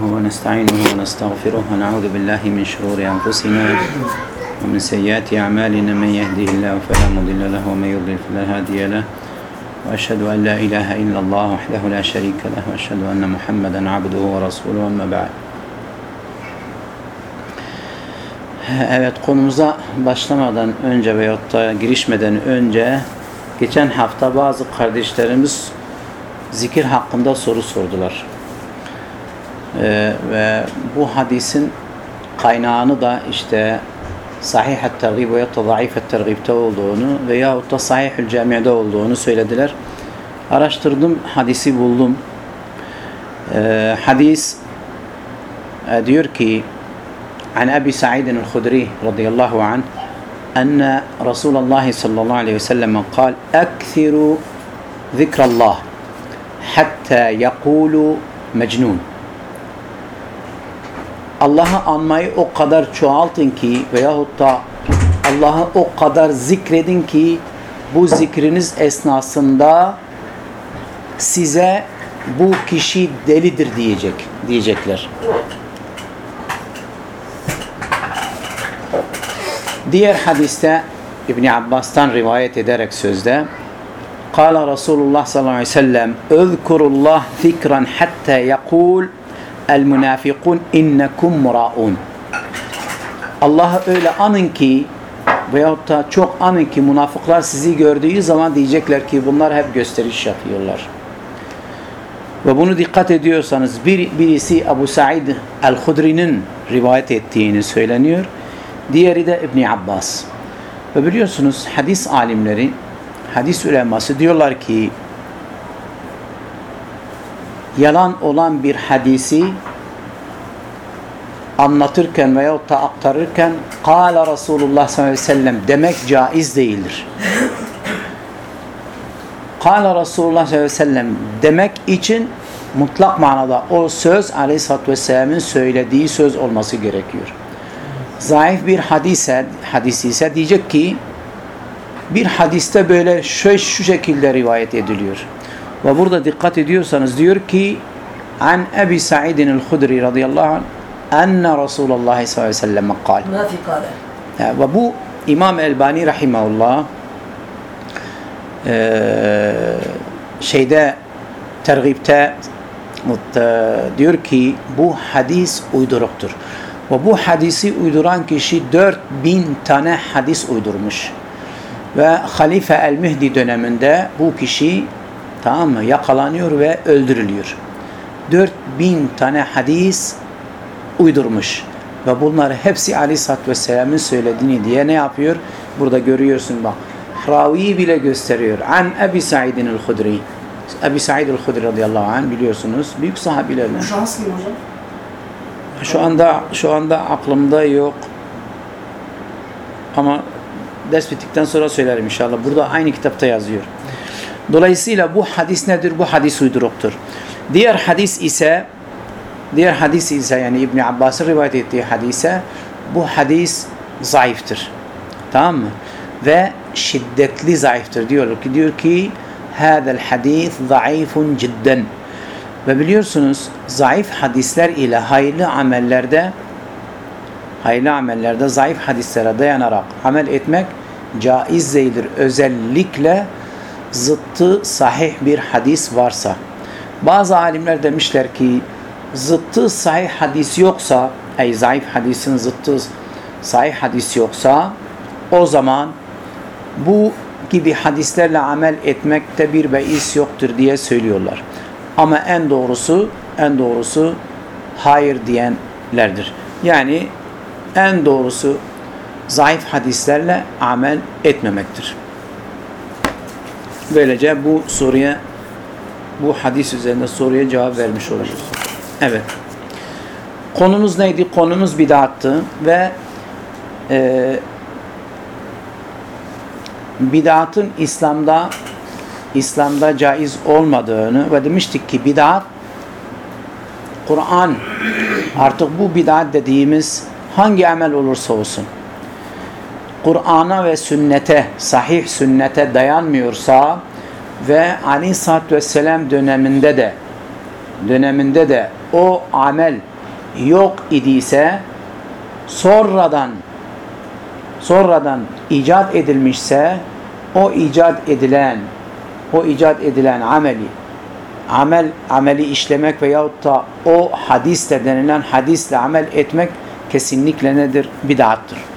نحمده ونستعينه ونستغفره ونعوذ بالله من شرور أنفسنا ومن سيئات أعمالنا من يهده الله فلا مضل له ومن يضلل فلا هادي له وأشهد أن لا إله إلا الله وحده لا شريك له وأشهد أن محمدا عبده ورسوله أما بعد Evet konumuza başlamadan önce veyahut da girişmeden önce geçen hafta bazı kardeşlerimiz zikir hakkında soru sordular. Ee, ve bu hadisin kaynağını da işte Sahih-et Tergib veya da Zayıf-et Tergib'te olduğunu veyahut da Sahih-ül Cami'de olduğunu söylediler. Araştırdım, hadisi buldum. Ee, hadis e, diyor ki عن أبي سعيد الخدري رضي الله عنه أن رسول الله صلى الله عليه وسلم قال أكثروا ذكر الله حتى يقولوا مجنون Allah'ı anmayı o kadar çoğaltın ki veyahut da Allah'ı o kadar zikredin ki bu zikriniz esnasında size bu kişi delidir diyecek diyecekler. Diğer hadiste İbn Abbas'tan rivayet ederek sözde Kala Resulullah sallallahu aleyhi ve sellem Özkurullah zikran hatta yakul el münafikun innekum muraun Allah'ı öyle anın ki veyahut da çok anın ki münafıklar sizi gördüğü zaman diyecekler ki bunlar hep gösteriş yapıyorlar. Ve bunu dikkat ediyorsanız bir, birisi Ebu Said el-Hudri'nin rivayet ettiğini söyleniyor. Diğeri de İbni Abbas. Ve biliyorsunuz hadis alimleri, hadis uleması diyorlar ki yalan olan bir hadisi anlatırken veyahut da aktarırken Kâle Resulullah sallallahu aleyhi ve sellem demek caiz değildir. Kâle Resulullah sallallahu aleyhi ve sellem demek için mutlak manada o söz aleyhissalatü vesselamın söylediği söz olması gerekiyor zayıf bir hadise, hadis ise diyecek ki bir hadiste böyle şu, şu şekilde rivayet ediliyor. Ve burada dikkat ediyorsanız diyor ki an Ebi Sa'idin el-Hudri radıyallahu anh enne Resulullah sallallahu aleyhi ve sellem kal. Ve bu İmam Elbani rahimahullah e, şeyde tergibte diyor ki bu hadis uyduruktur. Ve bu hadisi uyduran kişi 4000 tane hadis uydurmuş. Ve Halife el-Mehdi döneminde bu kişi tamam mı yakalanıyor ve öldürülüyor. 4000 tane hadis uydurmuş. Ve bunları hepsi Aleyhisselatü Vesselam'ın söylediğini diye ne yapıyor? Burada görüyorsun bak. Ravi bile gösteriyor. An Ebi Sa'idin el-Hudri. Ebi Sa'id el-Hudri radıyallahu anh biliyorsunuz. Büyük sahabilerden. Kim hocam? Şu anda şu anda aklımda yok. Ama ders bittikten sonra söylerim inşallah. Burada aynı kitapta yazıyor. Dolayısıyla bu hadis nedir? Bu hadis uyduruktur. Diğer hadis ise diğer hadis ise yani İbn Abbas'ın rivayet ettiği hadise bu hadis zayıftır. Tamam mı? Ve şiddetli zayıftır diyor ki diyor ki hadal hadis zayıfun cidden. Ve biliyorsunuz zayıf hadisler ile hayırlı amellerde hayırlı amellerde zayıf hadislere dayanarak amel etmek caiz değildir. Özellikle zıttı sahih bir hadis varsa. Bazı alimler demişler ki zıttı sahih hadis yoksa ey zayıf hadisin zıttı sahih hadis yoksa o zaman bu gibi hadislerle amel etmekte bir beis yoktur diye söylüyorlar. Ama en doğrusu en doğrusu hayır diyenlerdir. Yani en doğrusu zayıf hadislerle amel etmemektir. Böylece bu soruya bu hadis üzerinde soruya cevap vermiş oluruz. Evet. Konumuz neydi? Konumuz bid'attı ve e, bid'atın İslam'da İslam'da caiz olmadığını ve demiştik ki bid'at Kur'an artık bu bid'at dediğimiz hangi amel olursa olsun Kur'an'a ve sünnete, sahih sünnete dayanmıyorsa ve Aleyhisselatü Vesselam döneminde de döneminde de o amel yok idiyse sonradan sonradan icat edilmişse o icat edilen o icat edilen ameli amel ameli işlemek veyahut da o hadisle denilen hadisle amel etmek kesinlikle nedir? Bid'attır.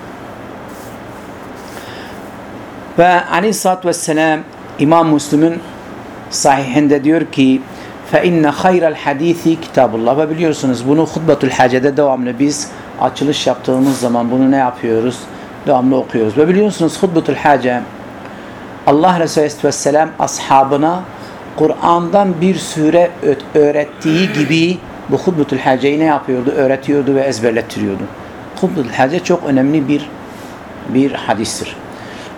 Ve aleyhissalatü vesselam İmam Müslim'in sahihinde diyor ki فَاِنَّ خَيْرَ الْحَد۪يثِ kitabullah ve biliyorsunuz bunu hutbetul hacede devamlı biz açılış yaptığımız zaman bunu ne yapıyoruz? Devamlı okuyoruz. Ve biliyorsunuz hutbetul hace Allah Resulü Vesselam ashabına Kur'an'dan bir sure öğrettiği gibi bu hutbetul haceyi ne yapıyordu? Öğretiyordu ve ezberlettiriyordu. Hutbetul hace çok önemli bir bir hadistir.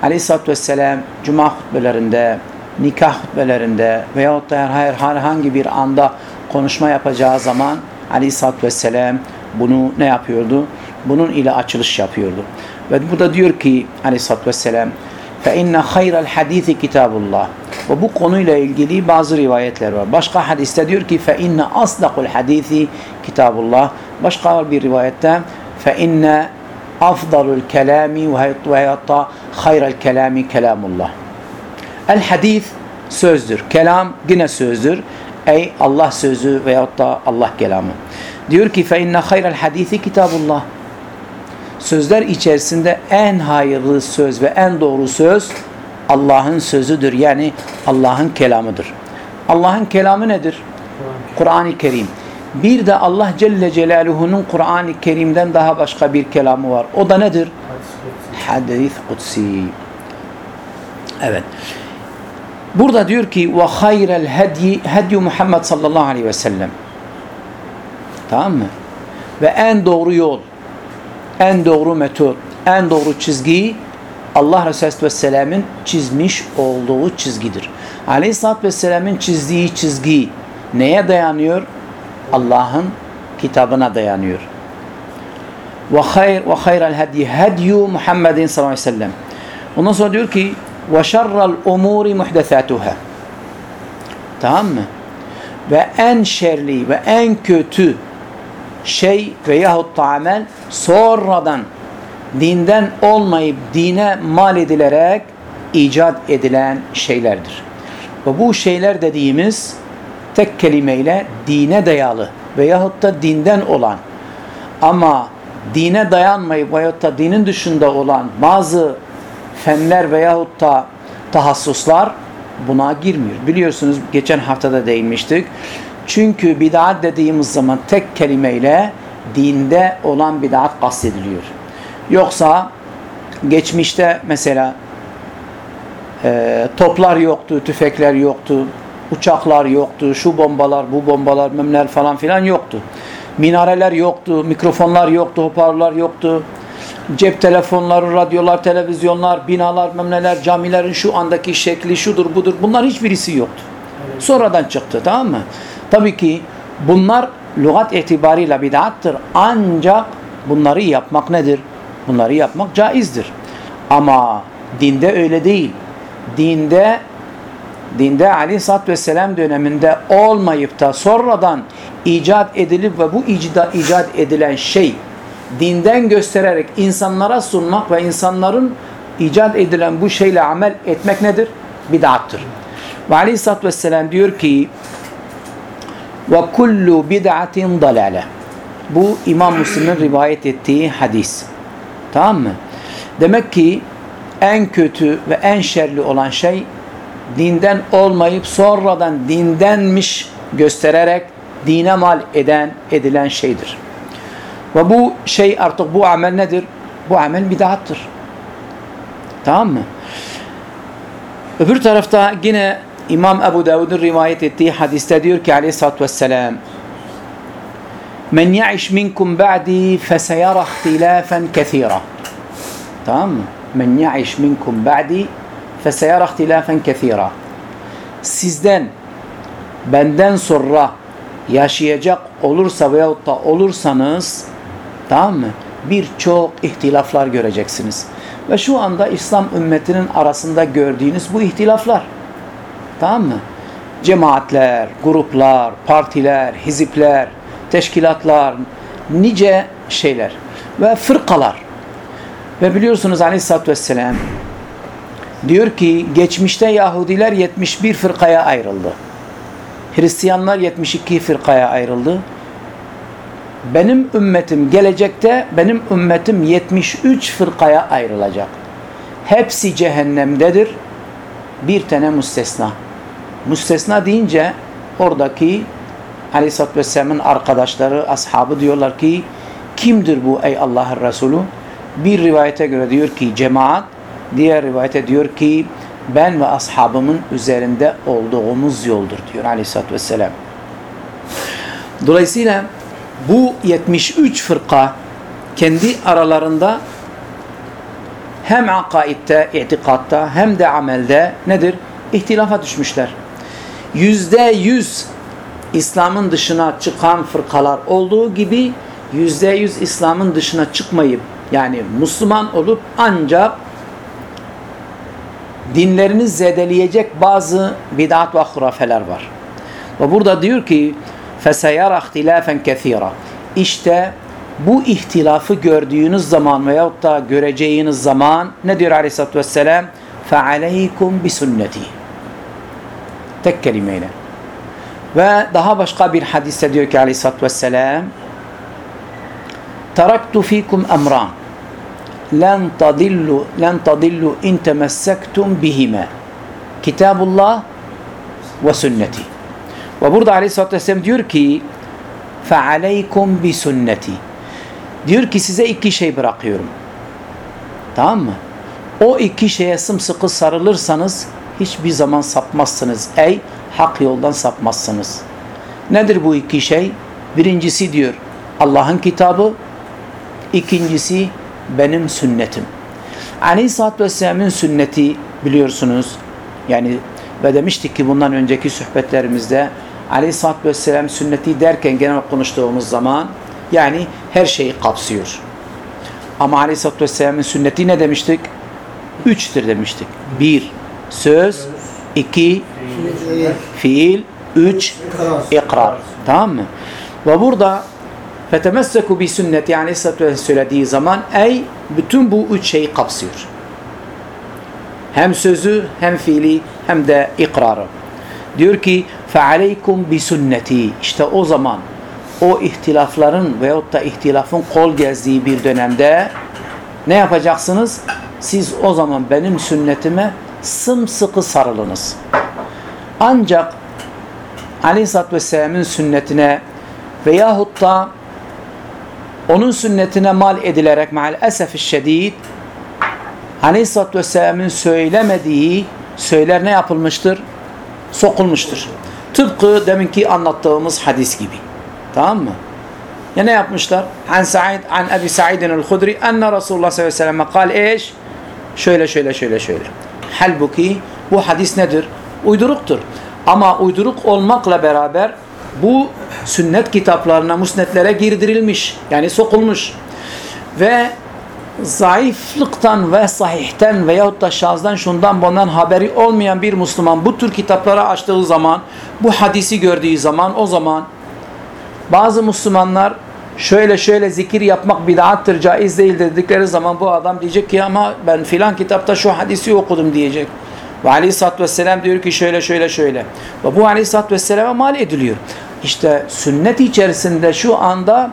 Aleyhisselatü Vesselam cuma hutbelerinde, nikah hutbelerinde veyahut da herhangi bir anda konuşma yapacağı zaman Aleyhisselatü Vesselam bunu ne yapıyordu? Bunun ile açılış yapıyordu. Ve bu da diyor ki Aleyhisselatü Vesselam فَاِنَّ خَيْرَ الْحَد۪يثِ kitabullah. Ve bu konuyla ilgili bazı rivayetler var. Başka hadiste diyor ki فَاِنَّ أَصْدَقُ الْحَد۪يثِ kitabullah. Başka bir rivayette فَاِنَّ afdalul kelami ve hatta hayral kelami kelamullah. El hadis sözdür. Kelam yine sözdür. Ey Allah sözü veyahut da Allah kelamı. Diyor ki fe inne hayral hadisi kitabullah. Sözler içerisinde en hayırlı söz ve en doğru söz Allah'ın sözüdür. Yani Allah'ın kelamıdır. Allah'ın kelamı nedir? Kur'an-ı Kerim. Bir de Allah Celle Celaluhu'nun Kur'an-ı Kerim'den daha başka bir kelamı var. O da nedir? Hadis kutsi. Evet. Burada diyor ki ve hayrel hedi hedi Muhammed sallallahu aleyhi ve sellem. Tamam mı? Ve en doğru yol, en doğru metot, en doğru çizgi Allah Resulü Vesselam'ın çizmiş olduğu çizgidir. Aleyhisselatü Vesselam'ın çizdiği çizgi neye dayanıyor? Allah'ın kitabına dayanıyor. Ve hayr ve hayral hadi hadyu Muhammedin sallallahu aleyhi ve sellem. Ondan sonra diyor ki ve şerrel umuri muhdesatuhâ. Tamam mı? Ve en şerli ve en kötü şey veyahut da amel sonradan dinden olmayıp dine mal edilerek icat edilen şeylerdir. Ve bu şeyler dediğimiz tek kelimeyle dine dayalı veyahut da dinden olan ama dine dayanmayıp veyahut da dinin dışında olan bazı fenler veyahut da tahassuslar buna girmiyor. Biliyorsunuz geçen haftada değinmiştik. Çünkü bid'at dediğimiz zaman tek kelimeyle dinde olan bid'at kastediliyor. Yoksa geçmişte mesela e, toplar yoktu, tüfekler yoktu, uçaklar yoktu, şu bombalar, bu bombalar, memler falan filan yoktu. Minareler yoktu, mikrofonlar yoktu, hoparlörler yoktu. Cep telefonları, radyolar, televizyonlar, binalar, memneler, camilerin şu andaki şekli şudur budur. Bunlar hiçbirisi yoktu. Sonradan çıktı tamam mı? Tabii ki bunlar lügat itibariyle bid'attır. Ancak bunları yapmak nedir? Bunları yapmak caizdir. Ama dinde öyle değil. Dinde dinde aleyhissalatü vesselam döneminde olmayıp da sonradan icat edilip ve bu icda, icat edilen şey dinden göstererek insanlara sunmak ve insanların icat edilen bu şeyle amel etmek nedir? Bid'attır. Ve aleyhissalatü vesselam diyor ki ve kullu bid'atin dalale bu İmam Müslim'in rivayet ettiği hadis. Tamam mı? Demek ki en kötü ve en şerli olan şey dinden olmayıp sonradan dindenmiş göstererek dine mal eden edilen şeydir. Ve bu şey artık bu amel nedir? Bu amel bid'attır. Tamam mı? Öbür tarafta yine İmam Ebu Davud'un rivayet ettiği hadiste diyor ki aleyhissalatü vesselam Men ya'iş minkum ba'di feseyara ihtilafen kethira. Tamam mı? Men ya'iş minkum ba'di feseyara ihtilafen kethira. Sizden benden sonra yaşayacak olursa veyahut da olursanız tamam mı? Birçok ihtilaflar göreceksiniz. Ve şu anda İslam ümmetinin arasında gördüğünüz bu ihtilaflar. Tamam mı? Cemaatler, gruplar, partiler, hizipler, teşkilatlar, nice şeyler ve fırkalar. Ve biliyorsunuz Aleyhisselatü Vesselam diyor ki geçmişte Yahudiler 71 fırkaya ayrıldı. Hristiyanlar 72 fırkaya ayrıldı. Benim ümmetim gelecekte benim ümmetim 73 fırkaya ayrılacak. Hepsi cehennemdedir. Bir tane müstesna. Müstesna deyince oradaki Aleyhisselatü Vesselam'ın arkadaşları, ashabı diyorlar ki kimdir bu ey Allah'ın Resulü? Bir rivayete göre diyor ki cemaat, diğer rivayete diyor ki ben ve ashabımın üzerinde olduğumuz yoldur diyor Aleyhisselatü Vesselam. Dolayısıyla bu 73 fırka kendi aralarında hem akaidde, itikatta hem de amelde nedir? İhtilafa düşmüşler. Yüzde yüz İslam'ın dışına çıkan fırkalar olduğu gibi yüzde yüz İslam'ın dışına çıkmayıp yani Müslüman olup ancak dinlerini zedeleyecek bazı bid'at ve hurafeler var. Ve burada diyor ki فَسَيَرَ اخْتِلَافًا كَثِيرًا İşte bu ihtilafı gördüğünüz zaman veyahut da göreceğiniz zaman ne diyor aleyhissalatü vesselam? فَعَلَيْكُمْ بِسُنَّتِي Tek kelimeyle. Ve daha başka bir hadiste diyor ki aleyhissalatü vesselam تَرَكْتُ ف۪يكُمْ اَمْرًا len tadillu len tadillu in temessektum bihime. Kitabullah ve sünneti. Ve burada Aleyhisselatü Vesselam diyor ki fealeykum bi sünneti. Diyor ki size iki şey bırakıyorum. Tamam mı? O iki şeye sımsıkı sarılırsanız hiçbir zaman sapmazsınız. Ey hak yoldan sapmazsınız. Nedir bu iki şey? Birincisi diyor Allah'ın kitabı. İkincisi benim sünnetim. Aleyhisselatü Vesselam'ın sünneti biliyorsunuz. Yani ve demiştik ki bundan önceki sohbetlerimizde Aleyhisselatü Vesselam sünneti derken genel konuştuğumuz zaman yani her şeyi kapsıyor. Ama Aleyhisselatü Vesselam'ın sünneti ne demiştik? Üçtür demiştik. Bir, söz. iki fiil. Üç, ikrar. Tamam mı? Ve burada Fetemesseku bi sünnet yani Aleyhisselatü söylediği zaman ey bütün bu üç şeyi kapsıyor. Hem sözü hem fiili hem de ikrarı. Diyor ki fealeykum bi sünneti işte o zaman o ihtilafların veyahut da ihtilafın kol gezdiği bir dönemde ne yapacaksınız? Siz o zaman benim sünnetime sımsıkı sarılınız. Ancak Aleyhisselatü Vesselam'ın sünnetine veyahut da onun sünnetine mal edilerek maalesef şiddet Aleyhisselatü Vesselam'ın söylemediği söyler ne yapılmıştır? Sokulmuştur. Tıpkı deminki anlattığımız hadis gibi. Tamam mı? Ya ne yapmışlar? An Sa'id, an Ebi Sa'idin el-Khudri enne Resulullah sallallahu aleyhi ve sellem kal eş şöyle şöyle şöyle şöyle. Halbuki bu hadis nedir? Uyduruktur. Ama uyduruk olmakla beraber bu sünnet kitaplarına, musnetlere girdirilmiş. Yani sokulmuş. Ve zayıflıktan ve sahihten veyahut da şazdan şundan bundan haberi olmayan bir Müslüman bu tür kitapları açtığı zaman, bu hadisi gördüğü zaman o zaman bazı Müslümanlar şöyle şöyle zikir yapmak bid'attır, caiz değil dedikleri zaman bu adam diyecek ki ama ben filan kitapta şu hadisi okudum diyecek. Ve aleyhissalatü vesselam diyor ki şöyle şöyle şöyle. Ve bu aleyhissalatü vesselama mal ediliyor. İşte sünnet içerisinde şu anda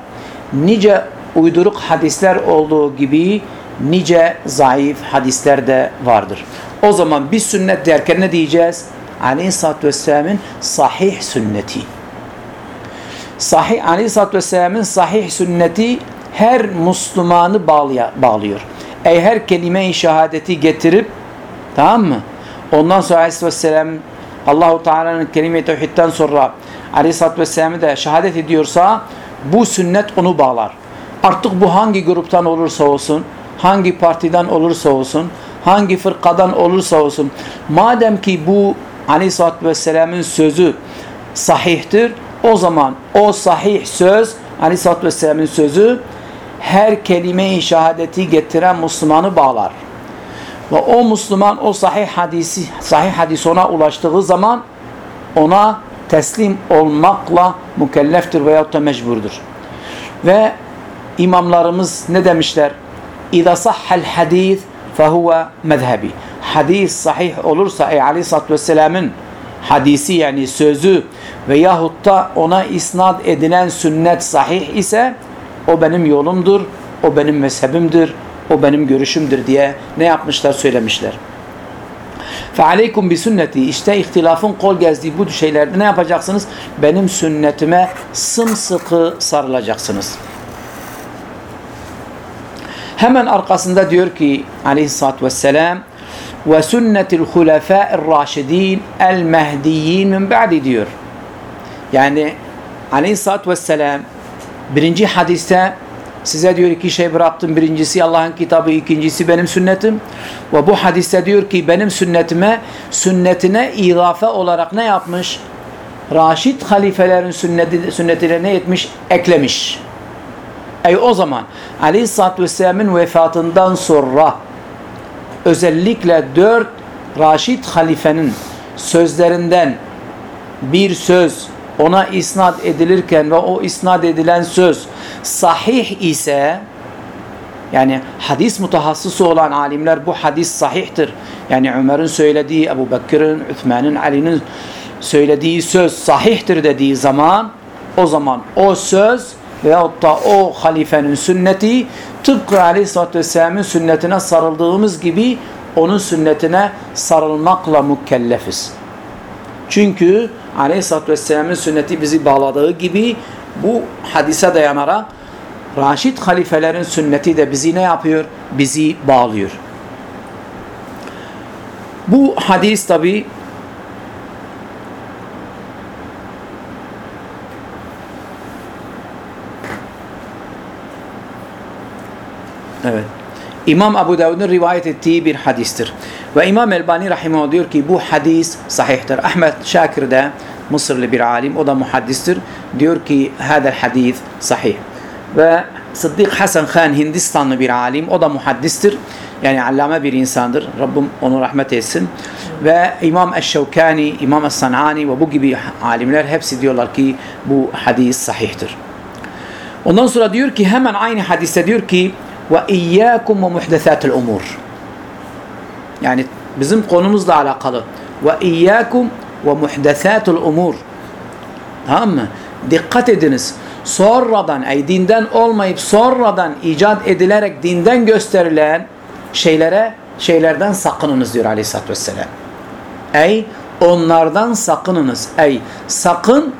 nice uyduruk hadisler olduğu gibi nice zayıf hadisler de vardır. O zaman biz sünnet derken ne diyeceğiz? Aleyhisselatü Vesselam'ın sahih sünneti. Sahih, Aleyhisselatü Vesselam'ın sahih sünneti her Müslümanı bağlıyor. Ey her kelime-i şehadeti getirip tamam mı? Ondan sonra Aleyhisselatü Vesselam Allahu Teala'nın kelime-i tevhidden sonra Aleyhisselatü Vesselam'ı da şehadet ediyorsa bu sünnet onu bağlar. Artık bu hangi gruptan olursa olsun, hangi partiden olursa olsun, hangi fırkadan olursa olsun, madem ki bu Aleyhisselatü Vesselam'ın sözü sahihtir, o zaman o sahih söz, Aleyhisselatü Vesselam'ın sözü her kelime-i şehadeti getiren Müslümanı bağlar. Ve o Müslüman o sahih hadisi, sahih hadis ona ulaştığı zaman ona teslim olmakla mükelleftir veyahut da mecburdur. Ve imamlarımız ne demişler? İza sahhal hadis fehuve mezhebi. Hadis sahih olursa ey aleyhissalatü vesselamın hadisi yani sözü veyahut da ona isnat edilen sünnet sahih ise o benim yolumdur, o benim mezhebimdir, o benim görüşümdür diye ne yapmışlar söylemişler. فَعَلَيْكُمْ بِسُنَّتِي İşte ihtilafın kol gezdiği bu şeylerde ne yapacaksınız? Benim sünnetime sımsıkı sarılacaksınız. Hemen arkasında diyor ki aleyhissalatü vesselam ve sünnetil hulefâ'ir raşidîn el mehdiyyin min ba'di diyor. Yani aleyhissalatü vesselam birinci hadiste size diyor iki şey bıraktım. Birincisi Allah'ın kitabı, ikincisi benim sünnetim. Ve bu hadiste diyor ki benim sünnetime, sünnetine izafe olarak ne yapmış? Raşid halifelerin sünneti, sünnetine ne etmiş? Eklemiş. Ey o zaman Aleyhisselatü Vesselam'ın vefatından sonra özellikle dört Raşid halifenin sözlerinden bir söz ona isnat edilirken ve o isnat edilen söz sahih ise yani hadis mutahassısı olan alimler bu hadis sahihtir. Yani Ömer'in söylediği, Ebu Bekir'in, Üthman'ın, Ali'nin söylediği söz sahihtir dediği zaman o zaman o söz veyahut da o halifenin sünneti tıpkı Aleyhisselatü Vesselam'ın sünnetine sarıldığımız gibi onun sünnetine sarılmakla mükellefiz. Çünkü Aleyhisselatü Vesselam'ın sünneti bizi bağladığı gibi bu hadise dayanarak Raşid halifelerin sünneti de bizi ne yapıyor? Bizi bağlıyor. Bu hadis tabi Evet. İmam Abu Davud'un rivayet ettiği bir hadistir. Ve İmam Elbani Rahimahullah diyor ki bu hadis sahihtir. Ahmet Şakir de Mısırlı bir alim, o da muhaddistir. Diyor ki hadel hadis sahih. Ve Sıddık Hasan Khan Hindistanlı bir alim, o da muhaddistir. Yani allame bir insandır. Rabbim onu rahmet etsin. Ve İmam Eşşevkani, İmam Es-Sanani ve bu gibi alimler hepsi diyorlar ki bu hadis sahihtir. Ondan sonra diyor ki hemen aynı hadiste diyor ki ve iyyakum ve muhdesatul umur. Yani bizim konumuzla alakalı. Ve ve muhdesatul umur. Tamam mı? Dikkat ediniz. Sonradan, ay dinden olmayıp sonradan icat edilerek dinden gösterilen şeylere, şeylerden sakınınız diyor aleyhissalatü vesselam. Ey onlardan sakınınız. Ey sakın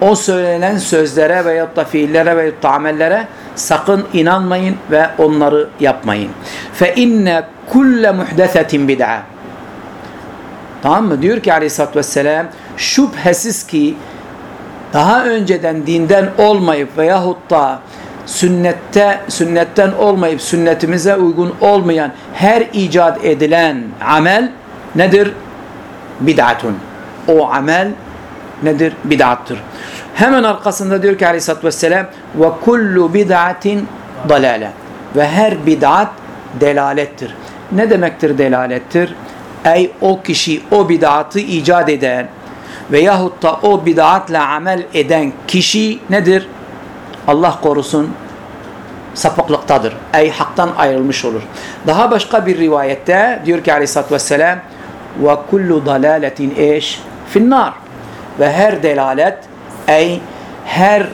o söylenen sözlere veyahut da fiillere veyahut da amellere sakın inanmayın ve onları yapmayın. Fe inne kulle muhdesetin bid'a. Tamam mı? Diyor ki aleyhissalatü vesselam şüphesiz ki daha önceden dinden olmayıp veyahut da sünnette sünnetten olmayıp sünnetimize uygun olmayan her icat edilen amel nedir? Bid'atun. O amel nedir? Bid'attır. Hemen arkasında diyor ki aleyhissalatü vesselam ve kullu bid'atin dalale ve her bid'at delalettir. Ne demektir delalettir? Ey o kişi o bid'atı icat eden veyahut da o bid'atle amel eden kişi nedir? Allah korusun sapıklıktadır. Ey haktan ayrılmış olur. Daha başka bir rivayette diyor ki aleyhissalatü vesselam ve kullu dalaletin eş finnar ve her delalet ey her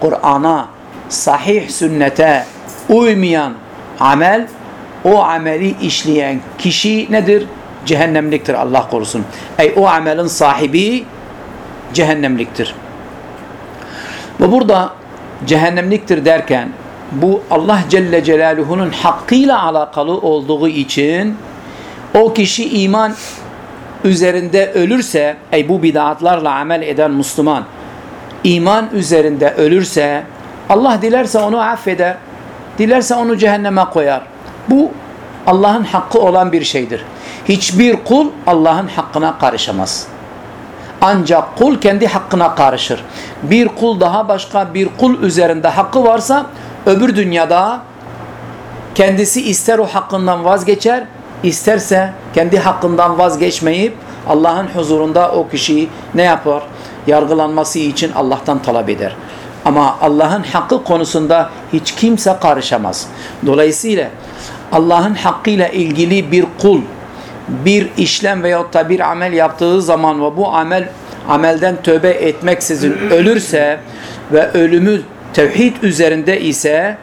Kur'an'a sahih sünnete uymayan amel o ameli işleyen kişi nedir? Cehennemliktir Allah korusun. Ey o amelin sahibi cehennemliktir. Ve burada cehennemliktir derken bu Allah Celle Celaluhu'nun hakkıyla alakalı olduğu için o kişi iman üzerinde ölürse ey bu bid'atlarla amel eden Müslüman iman üzerinde ölürse Allah dilerse onu affeder. Dilerse onu cehenneme koyar. Bu Allah'ın hakkı olan bir şeydir. Hiçbir kul Allah'ın hakkına karışamaz. Ancak kul kendi hakkına karışır. Bir kul daha başka bir kul üzerinde hakkı varsa öbür dünyada kendisi ister o hakkından vazgeçer, isterse kendi hakkından vazgeçmeyip Allah'ın huzurunda o kişiyi ne yapar? Yargılanması için Allah'tan talep eder. Ama Allah'ın hakkı konusunda hiç kimse karışamaz. Dolayısıyla Allah'ın hakkıyla ilgili bir kul bir işlem veyahut da bir amel yaptığı zaman ve bu amel amelden tövbe etmeksizin ölürse ve ölümü tevhid üzerinde ise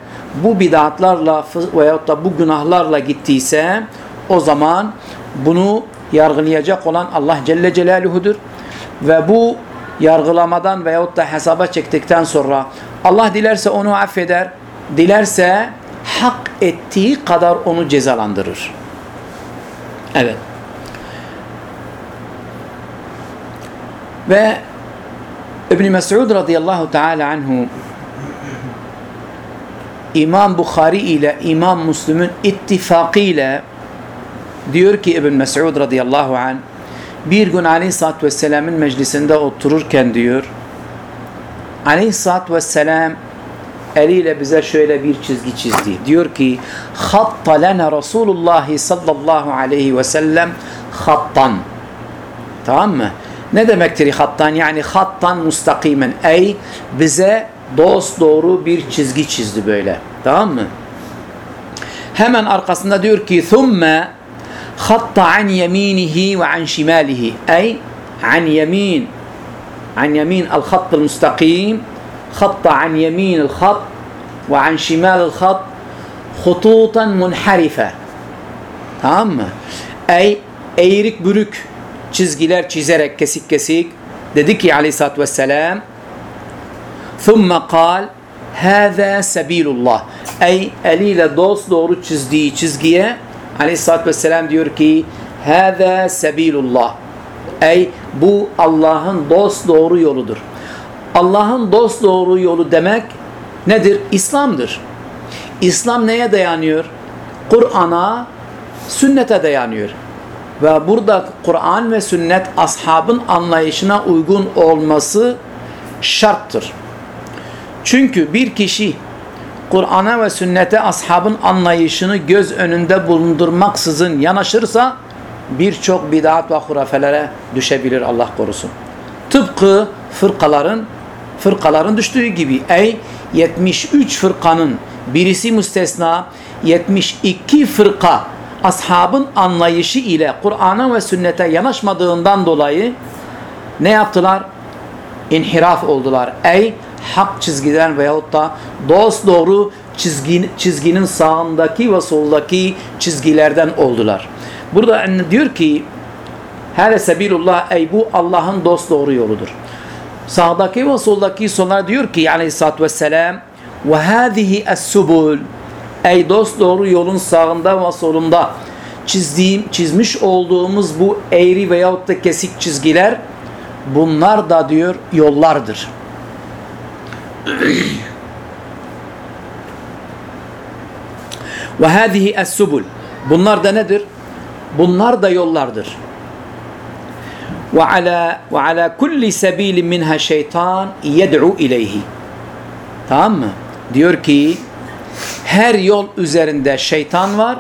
bu bidatlarla veyahut da bu günahlarla gittiyse o zaman bunu yargılayacak olan Allah Celle Celaluhu'dur. Ve bu yargılamadan veyahut da hesaba çektikten sonra Allah dilerse onu affeder, dilerse hak ettiği kadar onu cezalandırır. Evet. Ve İbn Mes'ud radıyallahu teala anhu İmam Bukhari ile İmam Müslim'in ittifakıyla diyor ki İbn Mes'ud radıyallahu anh bir gün aleyhissalatü vesselamın meclisinde otururken diyor aleyhissalatü vesselam eliyle bize şöyle bir çizgi çizdi. Diyor ki hatta lana Resulullah sallallahu aleyhi ve sellem hattan. Tamam mı? Ne demektir hattan? Yani hattan mustakimen. Ey bize dost doğru bir çizgi çizdi böyle. Tamam mı? Hemen arkasında diyor ki thumme hatta an yeminihi ve an şimalihi. Ey an yemin an yemin al hattı mustakim المستقيم خط عن يمين الخط وعن شمال الخط خطوطا منحرفة tamam mı? Ey eğrik bürük çizgiler çizerek kesik kesik dedi ki aleyhissalatü vesselam ثُمَّ قال هَذَا سَب۪يلُ اللّٰهِ Ey eliyle dost doğru çizdiği çizgiye aleyhissalatü vesselam diyor ki هَذَا سَب۪يلُ اللّٰهِ Ey bu Allah'ın dost doğru yoludur. Allah'ın dost doğru yolu demek nedir? İslam'dır. İslam neye dayanıyor? Kur'an'a, sünnete dayanıyor. Ve burada Kur'an ve sünnet ashabın anlayışına uygun olması şarttır. Çünkü bir kişi Kur'an'a ve sünnete ashabın anlayışını göz önünde bulundurmaksızın yanaşırsa birçok bid'at ve hurafelere düşebilir Allah korusun. Tıpkı fırkaların fırkaların düştüğü gibi ey 73 fırkanın birisi müstesna 72 fırka ashabın anlayışı ile Kur'an'a ve sünnete yanaşmadığından dolayı ne yaptılar? İnhiraf oldular. Ey hak çizgiden veyahut da dost doğru çizgi, çizginin sağındaki ve soldaki çizgilerden oldular. Burada diyor ki Hele sebilullah ey bu Allah'ın dost doğru yoludur. Sağdaki ve soldaki sonlar diyor ki aleyhissalatü vesselam ve hâzihi es-subul ey dost doğru yolun sağında ve solunda çizdiğim, çizmiş olduğumuz bu eğri veyahut da kesik çizgiler bunlar da diyor yollardır. ve hâzihi es-subul bunlar da nedir? Bunlar da yollardır. Ve ala ve ala kulli sabilin minha şeytan. Tamam mı? Diyor ki her yol üzerinde şeytan var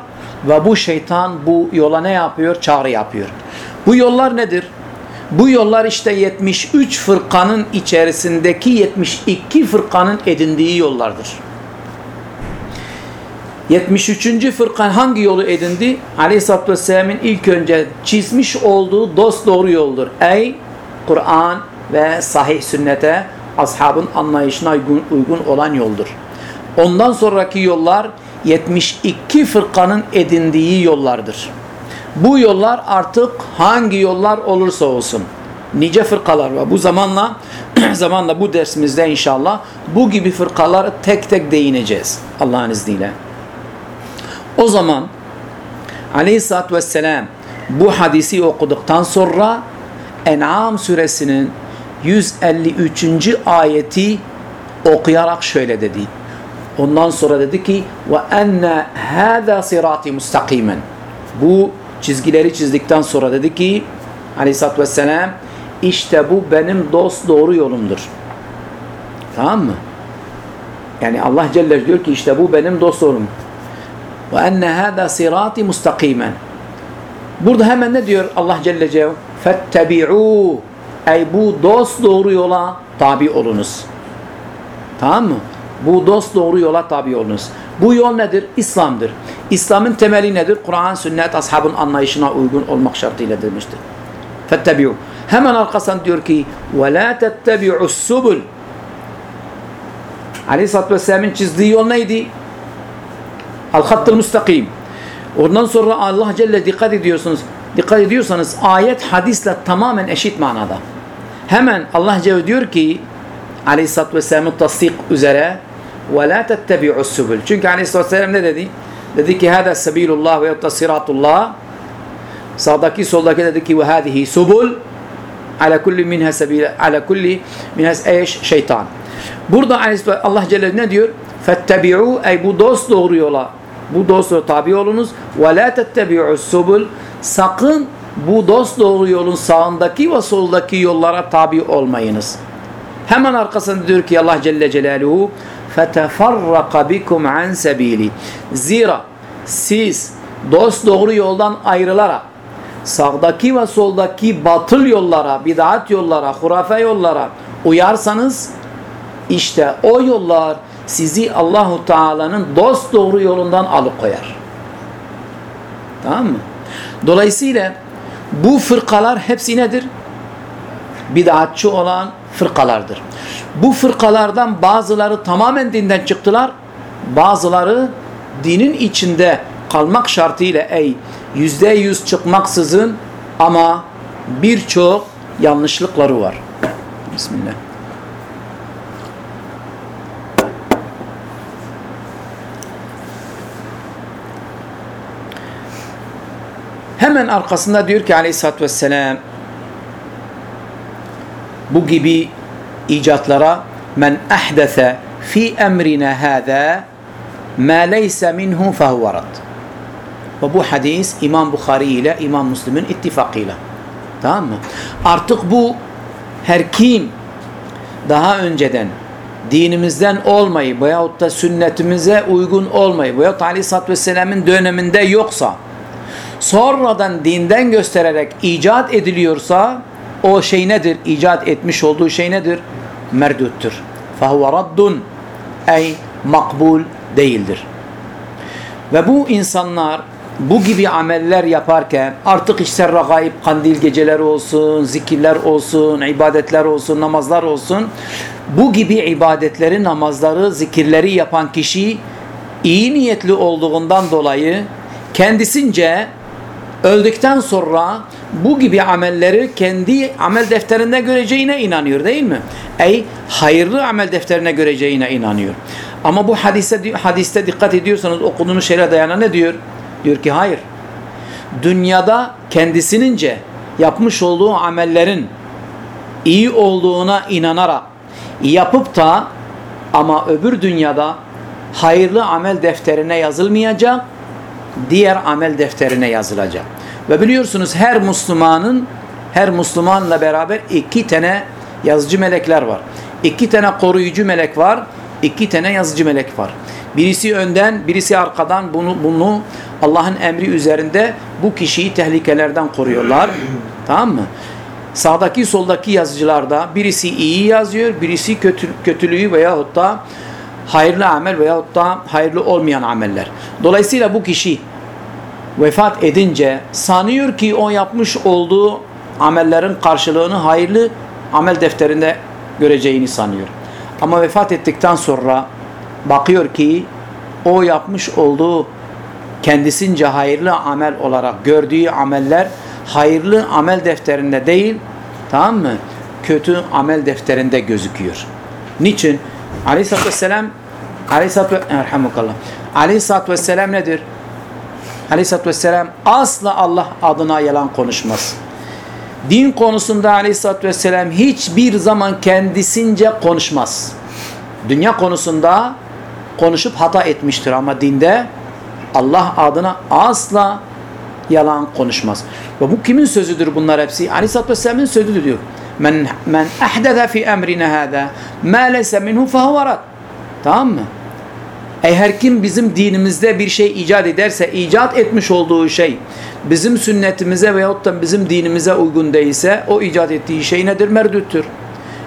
ve bu şeytan bu yola ne yapıyor? Çağrı yapıyor. Bu yollar nedir? Bu yollar işte 73 fırkanın içerisindeki 72 fırkanın edindiği yollardır. 73. fırkan hangi yolu edindi? Aleyhisselatü Vesselam'ın ilk önce çizmiş olduğu dost doğru yoldur. Ey Kur'an ve sahih sünnete ashabın anlayışına uygun, uygun olan yoldur. Ondan sonraki yollar 72 fırkanın edindiği yollardır. Bu yollar artık hangi yollar olursa olsun nice fırkalar var. Bu zamanla zamanla bu dersimizde inşallah bu gibi fırkaları tek tek değineceğiz Allah'ın izniyle. O zaman aleyhissalatü vesselam bu hadisi okuduktan sonra En'am suresinin 153. ayeti okuyarak şöyle dedi. Ondan sonra dedi ki ve enne hâzâ sirâti mustakimen. Bu çizgileri çizdikten sonra dedi ki aleyhissalatü vesselam işte bu benim dost doğru yolumdur. Tamam mı? Yani Allah Celle diyor ki işte bu benim dost doğrum Ve enne hâzâ sirâti mustakimen. Burada hemen ne diyor Allah Celle Celaluhu? Fettebi'û Ey bu dost doğru yola tabi olunuz. Tamam mı? Bu dost doğru yola tabi olunuz. Bu yol nedir? İslam'dır. İslam'ın temeli nedir? Kur'an, sünnet, ashabın anlayışına uygun olmak şartıyla demiştir. Fettebi'u. Hemen arkasından diyor ki وَلَا تَتَّبِعُ السُّبُلِ Aleyhisselatü Vesselam'ın çizdiği yol neydi? Al hattıl müstakim. Ondan sonra Allah Celle dikkat ediyorsunuz. Dikkat ediyorsanız ayet hadisle tamamen eşit manada. Hemen Allah Celle diyor ki Aleyhisselatü Vesselam'ın tasdik üzere ve la tettebi'us subul. Çünkü Aleyhisselatü Vesselam ne dedi? Dedi ki hada sebilullah ve yatta siratullah. Sağdaki soldaki dedi ki ve hadihi subul. Ala kulli minha sebil ala kulli minha eş şeytan. Burada Allah Celle ne diyor? Fettebi'u ey bu dost doğru yola Bu dost doğru tabi olunuz. Ve la tettebi'u subul. Sakın bu dost doğru yolun sağındaki ve soldaki yollara tabi olmayınız. Hemen arkasında diyor ki Allah Celle Celaluhu فَتَفَرَّقَ بِكُمْ عَنْ سَب۪يلِ Zira siz dost doğru yoldan ayrılarak sağdaki ve soldaki batıl yollara, bid'at yollara, hurafe yollara uyarsanız işte o yollar sizi Allahu Teala'nın dost doğru yolundan alıkoyar. Tamam mı? Dolayısıyla bu fırkalar hepsi nedir? Bid'atçı olan fırkalardır. Bu fırkalardan bazıları tamamen dinden çıktılar. Bazıları dinin içinde kalmak şartıyla ey yüzde yüz çıkmaksızın ama birçok yanlışlıkları var. Bismillah. Hemen arkasında diyor ki aleyhissalatü vesselam bu gibi icatlara men ahdese fi emrina hâzâ ma leyse minhu fehuve rad. Ve bu hadis İmam Bukhari ile İmam Müslim'in ittifakıyla. Tamam mı? Artık bu her kim daha önceden dinimizden olmayı veyahut da sünnetimize uygun olmayı veyahut Aleyhisselatü Vesselam'ın döneminde yoksa sonradan dinden göstererek icat ediliyorsa o şey nedir? İcat etmiş olduğu şey nedir? Merduttur. فَهُوَ raddun ey makbul değildir. Ve bu insanlar bu gibi ameller yaparken artık işte ragaib kandil geceleri olsun, zikirler olsun, ibadetler olsun, namazlar olsun. Bu gibi ibadetleri, namazları, zikirleri yapan kişi iyi niyetli olduğundan dolayı kendisince öldükten sonra bu gibi amelleri kendi amel defterinde göreceğine inanıyor değil mi? Ey hayırlı amel defterine göreceğine inanıyor. Ama bu hadiste, hadiste dikkat ediyorsanız okuduğunuz şeyler dayana ne diyor? Diyor ki hayır. Dünyada kendisinince yapmış olduğu amellerin iyi olduğuna inanarak yapıp da ama öbür dünyada hayırlı amel defterine yazılmayacak, diğer amel defterine yazılacak. Ve biliyorsunuz her Müslümanın her Müslümanla beraber iki tane yazıcı melekler var. İki tane koruyucu melek var, iki tane yazıcı melek var. Birisi önden, birisi arkadan bunu bunu Allah'ın emri üzerinde bu kişiyi tehlikelerden koruyorlar. tamam mı? Sağdaki soldaki yazıcılarda birisi iyi yazıyor, birisi kötü, kötülüğü veyahut da hayırlı amel veyahut da hayırlı olmayan ameller. Dolayısıyla bu kişi vefat edince sanıyor ki o yapmış olduğu amellerin karşılığını hayırlı amel defterinde göreceğini sanıyor. Ama vefat ettikten sonra bakıyor ki o yapmış olduğu kendisince hayırlı amel olarak gördüğü ameller hayırlı amel defterinde değil tamam mı? Kötü amel defterinde gözüküyor. Niçin? Aleyhisselatü Vesselam Aleyhisselatü Erhamukallah. Aleyhisselatü Vesselam nedir? Aleyhisselatü Vesselam asla Allah adına yalan konuşmaz. Din konusunda Aleyhisselatü Vesselam hiçbir zaman kendisince konuşmaz. Dünya konusunda konuşup hata etmiştir ama dinde Allah adına asla yalan konuşmaz. Ve bu kimin sözüdür bunlar hepsi? Aleyhisselatü Vesselam'ın sözüdür diyor. Men, men ahdede fi emrine hâdâ mâ lese minhu fehuvarat. Tamam mı? Eğer kim bizim dinimizde bir şey icat ederse, icat etmiş olduğu şey bizim sünnetimize veyahut da bizim dinimize uygun değilse o icat ettiği şey nedir? Merdüttür.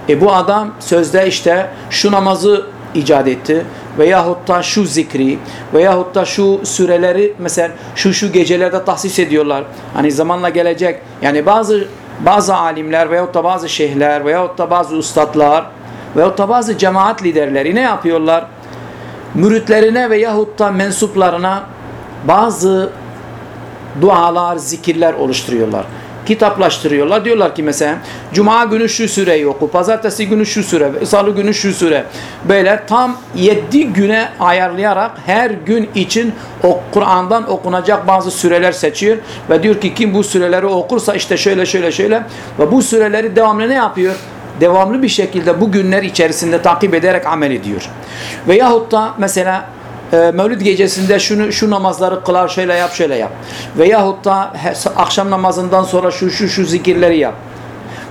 E bu adam sözde işte şu namazı icat etti veyahut da şu zikri veyahut da şu süreleri mesela şu şu gecelerde tahsis ediyorlar. Hani zamanla gelecek. Yani bazı bazı alimler veyahut da bazı şeyhler veyahut da bazı ustadlar veyahut da bazı cemaat liderleri ne yapıyorlar? Müritlerine veyahut da mensuplarına bazı dualar, zikirler oluşturuyorlar kitaplaştırıyorlar. Diyorlar ki mesela cuma günü şu süreyi oku, pazartesi günü şu süre, salı günü şu süre. Böyle tam 7 güne ayarlayarak her gün için o Kur'an'dan okunacak bazı süreler seçiyor ve diyor ki kim bu süreleri okursa işte şöyle şöyle şöyle ve bu süreleri devamlı ne yapıyor? Devamlı bir şekilde bu günler içerisinde takip ederek amel ediyor. Veyahut da mesela e, Mevlid gecesinde şunu şu namazları kılar şöyle yap şöyle yap. Veyahut da akşam namazından sonra şu şu şu zikirleri yap.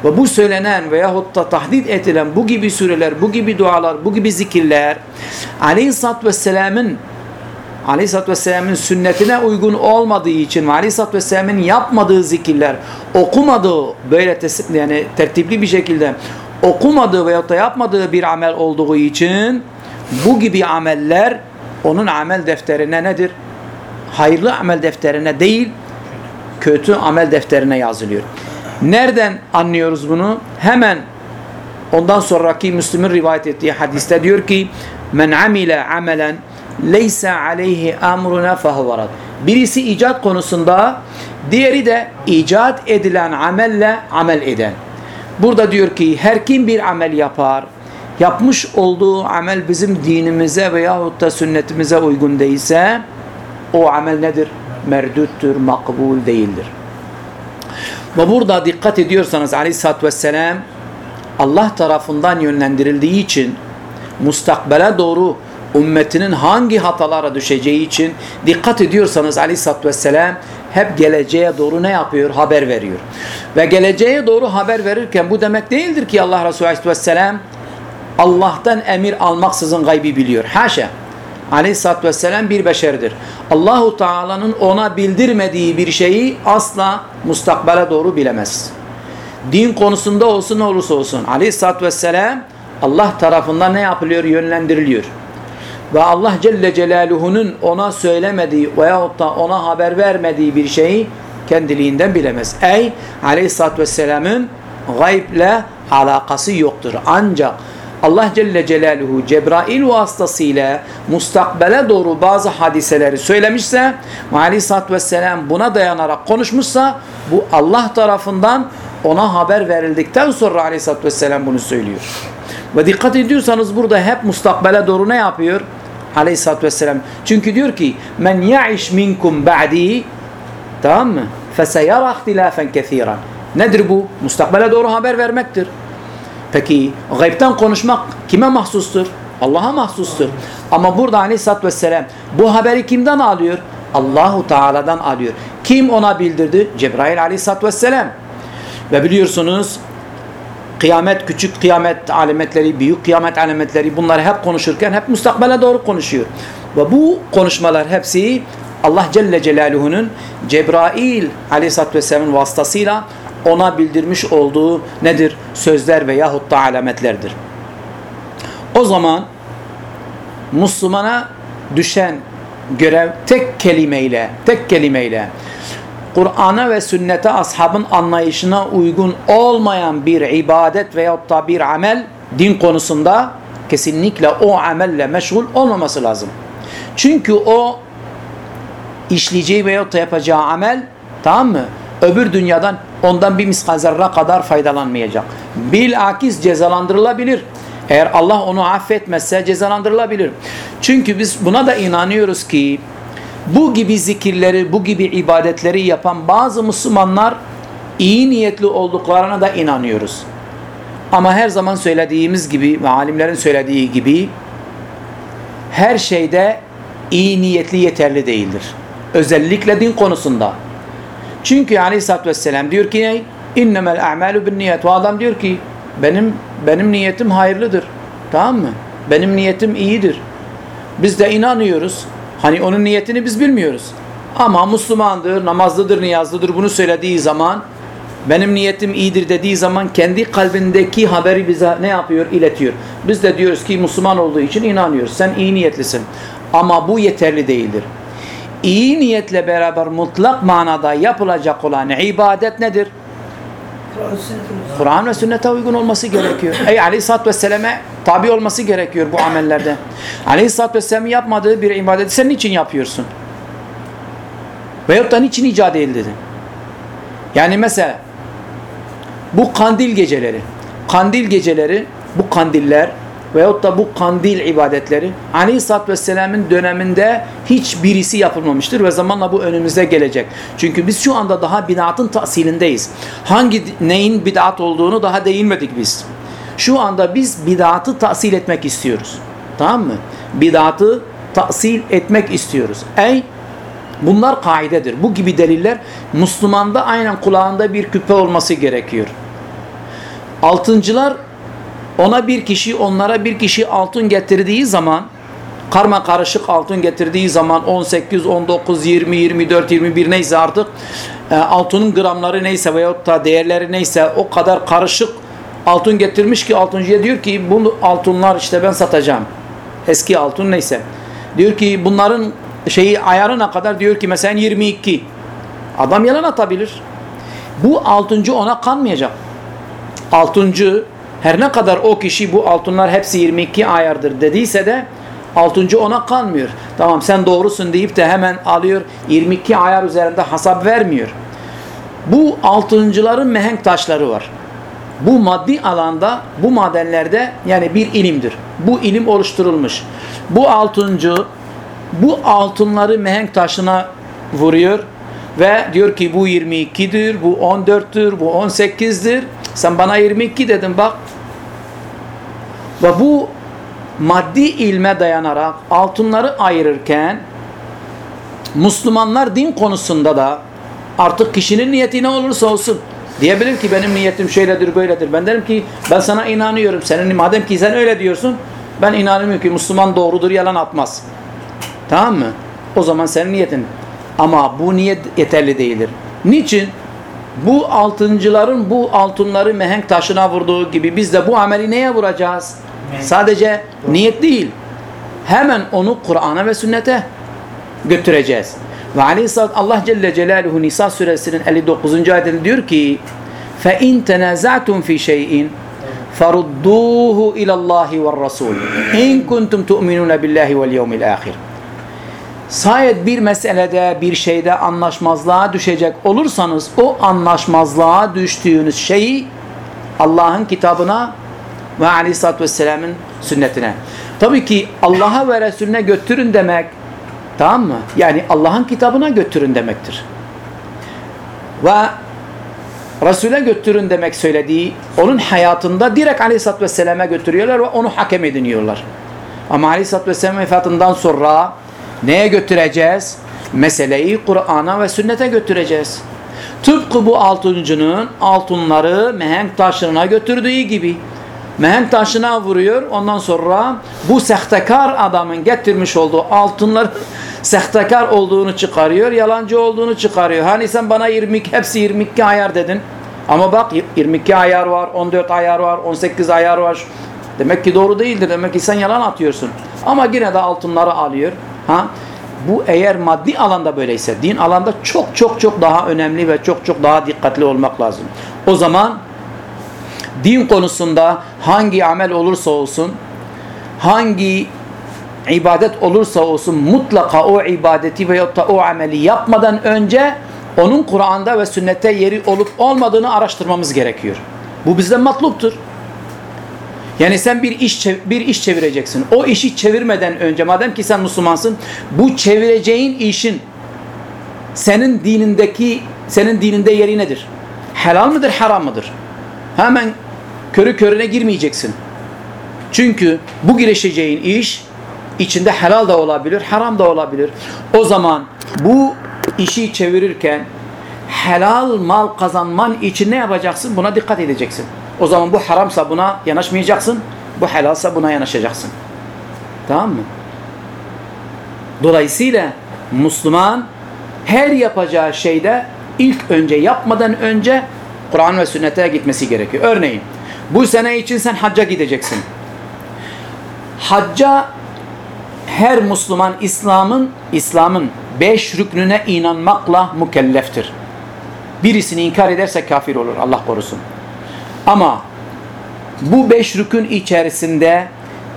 Ve bu söylenen veyahut da tahdit edilen bu gibi süreler, bu gibi dualar, bu gibi zikirler Aleyhisselatü Vesselam'ın Aleyhisselatü Vesselam'ın sünnetine uygun olmadığı için ve Aleyhisselatü Vesselam'ın yapmadığı zikirler, okumadığı böyle yani tertipli bir şekilde okumadığı veyahut da yapmadığı bir amel olduğu için bu gibi ameller onun amel defterine nedir? Hayırlı amel defterine değil, kötü amel defterine yazılıyor. Nereden anlıyoruz bunu? Hemen ondan sonraki Müslüm'ün rivayet ettiği hadiste diyor ki men amile amelen leysa aleyhi amruna fehuvarat. Birisi icat konusunda, diğeri de icat edilen amelle amel eden. Burada diyor ki her kim bir amel yapar, yapmış olduğu amel bizim dinimize veyahut da sünnetimize uygun değilse o amel nedir? Merduttur, makbul değildir. Ve burada dikkat ediyorsanız aleyhissalatü vesselam Allah tarafından yönlendirildiği için mustakbele doğru ümmetinin hangi hatalara düşeceği için dikkat ediyorsanız aleyhissalatü vesselam hep geleceğe doğru ne yapıyor? Haber veriyor. Ve geleceğe doğru haber verirken bu demek değildir ki Allah Resulü aleyhisselam Allah'tan emir almaksızın gaybi biliyor. Haşa. Aleyhisselatü Vesselam bir beşerdir. Allahu Teala'nın ona bildirmediği bir şeyi asla mustakbele doğru bilemez. Din konusunda olsun ne olursa olsun. Aleyhisselatü Vesselam Allah tarafından ne yapılıyor? Yönlendiriliyor. Ve Allah Celle Celaluhu'nun ona söylemediği veyahut da ona haber vermediği bir şeyi kendiliğinden bilemez. Ey Aleyhisselatü Vesselam'ın gayble alakası yoktur. Ancak Allah Celle Celaluhu Cebrail vasıtasıyla mustakbele doğru bazı hadiseleri söylemişse ve Aleyhisselatü Vesselam buna dayanarak konuşmuşsa bu Allah tarafından ona haber verildikten sonra Aleyhisselatü Vesselam bunu söylüyor. Ve dikkat ediyorsanız burada hep mustakbele doğru ne yapıyor? Aleyhisselatü Vesselam. Çünkü diyor ki men ya'iş minkum ba'di tamam mı? Feseyara ihtilafen kethiran. Nedir bu? Mustakbele doğru haber vermektir. Peki gaybten konuşmak kime mahsustur? Allah'a mahsustur. Ama burada aleyhissalatü vesselam bu haberi kimden alıyor? Allahu Teala'dan alıyor. Kim ona bildirdi? Cebrail aleyhissalatü vesselam. Ve biliyorsunuz kıyamet, küçük kıyamet alametleri, büyük kıyamet alametleri bunları hep konuşurken hep mustakbele doğru konuşuyor. Ve bu konuşmalar hepsi Allah Celle Celaluhu'nun Cebrail aleyhissalatü vesselamın vasıtasıyla ona bildirmiş olduğu nedir? Sözler veyahut da alametlerdir. O zaman Müslümana düşen görev tek kelimeyle, tek kelimeyle Kur'an'a ve sünnete ashabın anlayışına uygun olmayan bir ibadet veyahut da bir amel din konusunda kesinlikle o amelle meşgul olmaması lazım. Çünkü o işleyeceği veyahut da yapacağı amel tamam mı? Öbür dünyadan ondan bir miskal zerre kadar faydalanmayacak. Bilakis cezalandırılabilir. Eğer Allah onu affetmezse cezalandırılabilir. Çünkü biz buna da inanıyoruz ki bu gibi zikirleri, bu gibi ibadetleri yapan bazı Müslümanlar iyi niyetli olduklarına da inanıyoruz. Ama her zaman söylediğimiz gibi ve alimlerin söylediği gibi her şeyde iyi niyetli yeterli değildir. Özellikle din konusunda. Çünkü aleyhissalatü vesselam diyor ki ne? İnnemel a'malu bin niyet. O adam diyor ki benim benim niyetim hayırlıdır. Tamam mı? Benim niyetim iyidir. Biz de inanıyoruz. Hani onun niyetini biz bilmiyoruz. Ama Müslümandır, namazlıdır, niyazlıdır bunu söylediği zaman benim niyetim iyidir dediği zaman kendi kalbindeki haberi bize ne yapıyor? iletiyor. Biz de diyoruz ki Müslüman olduğu için inanıyoruz. Sen iyi niyetlisin. Ama bu yeterli değildir. İyi niyetle beraber mutlak manada yapılacak olan ibadet nedir? Kur'an ve sünnete uygun olması gerekiyor. Ey aleyhissalatü vesselam'e tabi olması gerekiyor bu amellerde. Aleyhissalatü vesselam yapmadığı bir ibadeti sen niçin yapıyorsun? Veyahut da niçin icat edildi? Yani mesela bu kandil geceleri, kandil geceleri, bu kandiller veyahut da bu kandil ibadetleri Aleyhisselatü Vesselam'ın döneminde hiçbirisi yapılmamıştır ve zamanla bu önümüze gelecek. Çünkü biz şu anda daha bid'atın tahsilindeyiz. Hangi neyin bid'at olduğunu daha değinmedik biz. Şu anda biz bid'atı tahsil etmek istiyoruz. Tamam mı? Bid'atı tahsil etmek istiyoruz. Ey bunlar kaidedir. Bu gibi deliller Müslümanda aynen kulağında bir küpe olması gerekiyor. Altıncılar ona bir kişi onlara bir kişi altın getirdiği zaman karma karışık altın getirdiği zaman 18, 19, 20, 24, 21 neyse artık e, altının gramları neyse veyahut da değerleri neyse o kadar karışık altın getirmiş ki altıncıya diyor ki bu altınlar işte ben satacağım. Eski altın neyse. Diyor ki bunların şeyi ayarına kadar diyor ki mesela 22. Adam yalan atabilir. Bu altıncı ona kanmayacak. Altıncı her ne kadar o kişi bu altınlar hepsi 22 ayardır dediyse de altıncı ona kalmıyor. Tamam sen doğrusun deyip de hemen alıyor 22 ayar üzerinde hasap vermiyor. Bu altıncıların mehenk taşları var. Bu maddi alanda bu madenlerde yani bir ilimdir. Bu ilim oluşturulmuş. Bu altıncı bu altınları mehenk taşına vuruyor ve diyor ki bu 22'dir, bu 14'tür, bu 18'dir. Sen bana 22 dedin bak ve bu maddi ilme dayanarak altınları ayırırken Müslümanlar din konusunda da artık kişinin niyeti ne olursa olsun diyebilir ki benim niyetim şöyledir böyledir. Ben derim ki ben sana inanıyorum. Senin madem ki sen öyle diyorsun ben inanıyorum ki Müslüman doğrudur yalan atmaz. Tamam mı? O zaman senin niyetin. Ama bu niyet yeterli değildir. Niçin? Bu altıncıların bu altınları mehenk taşına vurduğu gibi biz de bu ameli neye vuracağız? Sadece niyet değil. Hemen onu Kur'an'a ve sünnete götüreceğiz. Ve aleyhissalat Allah Celle Celaluhu Nisa suresinin 59. ayetinde diyor ki فَاِنْ تَنَازَعْتُمْ فِي شَيْءٍ فَرُدُّوهُ اِلَى اللّٰهِ وَالرَّسُولِ اِنْ كُنْتُمْ تُؤْمِنُونَ بِاللّٰهِ وَالْيَوْمِ الْآخِرِ Sayet bir meselede bir şeyde anlaşmazlığa düşecek olursanız o anlaşmazlığa düştüğünüz şeyi Allah'ın kitabına ve aleyhissalatü vesselamın sünnetine. Tabii ki Allah'a ve Resulüne götürün demek tamam mı? Yani Allah'ın kitabına götürün demektir. Ve Resul'e götürün demek söylediği onun hayatında direkt aleyhissalatü vesselam'a götürüyorlar ve onu hakem ediniyorlar. Ama aleyhissalatü vesselam vefatından sonra neye götüreceğiz? Meseleyi Kur'an'a ve sünnete götüreceğiz. Tıpkı bu altıncının altınları mehenk taşlarına götürdüğü gibi mehenk taşına vuruyor. Ondan sonra bu sehtekar adamın getirmiş olduğu altınlar sehtekar olduğunu çıkarıyor. Yalancı olduğunu çıkarıyor. Hani sen bana 22 hepsi 22 ayar dedin. Ama bak 22 ayar var, 14 ayar var, 18 ayar var. Demek ki doğru değildir. Demek ki sen yalan atıyorsun. Ama yine de altınları alıyor. Ha? Bu eğer maddi alanda böyleyse din alanda çok çok çok daha önemli ve çok çok daha dikkatli olmak lazım. O zaman din konusunda hangi amel olursa olsun hangi ibadet olursa olsun mutlaka o ibadeti veyahut da o ameli yapmadan önce onun Kur'an'da ve sünnette yeri olup olmadığını araştırmamız gerekiyor. Bu bizden matluptur. Yani sen bir iş bir iş çevireceksin. O işi çevirmeden önce madem ki sen Müslümansın bu çevireceğin işin senin dinindeki senin dininde yeri nedir? Helal mıdır, haram mıdır? Hemen körü körüne girmeyeceksin. Çünkü bu girişeceğin iş içinde helal da olabilir, haram da olabilir. O zaman bu işi çevirirken helal mal kazanman için ne yapacaksın? Buna dikkat edeceksin. O zaman bu haramsa buna yanaşmayacaksın. Bu helalsa buna yanaşacaksın. Tamam mı? Dolayısıyla Müslüman her yapacağı şeyde ilk önce yapmadan önce Kur'an ve sünnete gitmesi gerekiyor. Örneğin bu sene için sen hacca gideceksin. Hacca her Müslüman İslam'ın İslam'ın beş rüknüne inanmakla mükelleftir. Birisini inkar ederse kafir olur. Allah korusun. Ama bu beş rükün içerisinde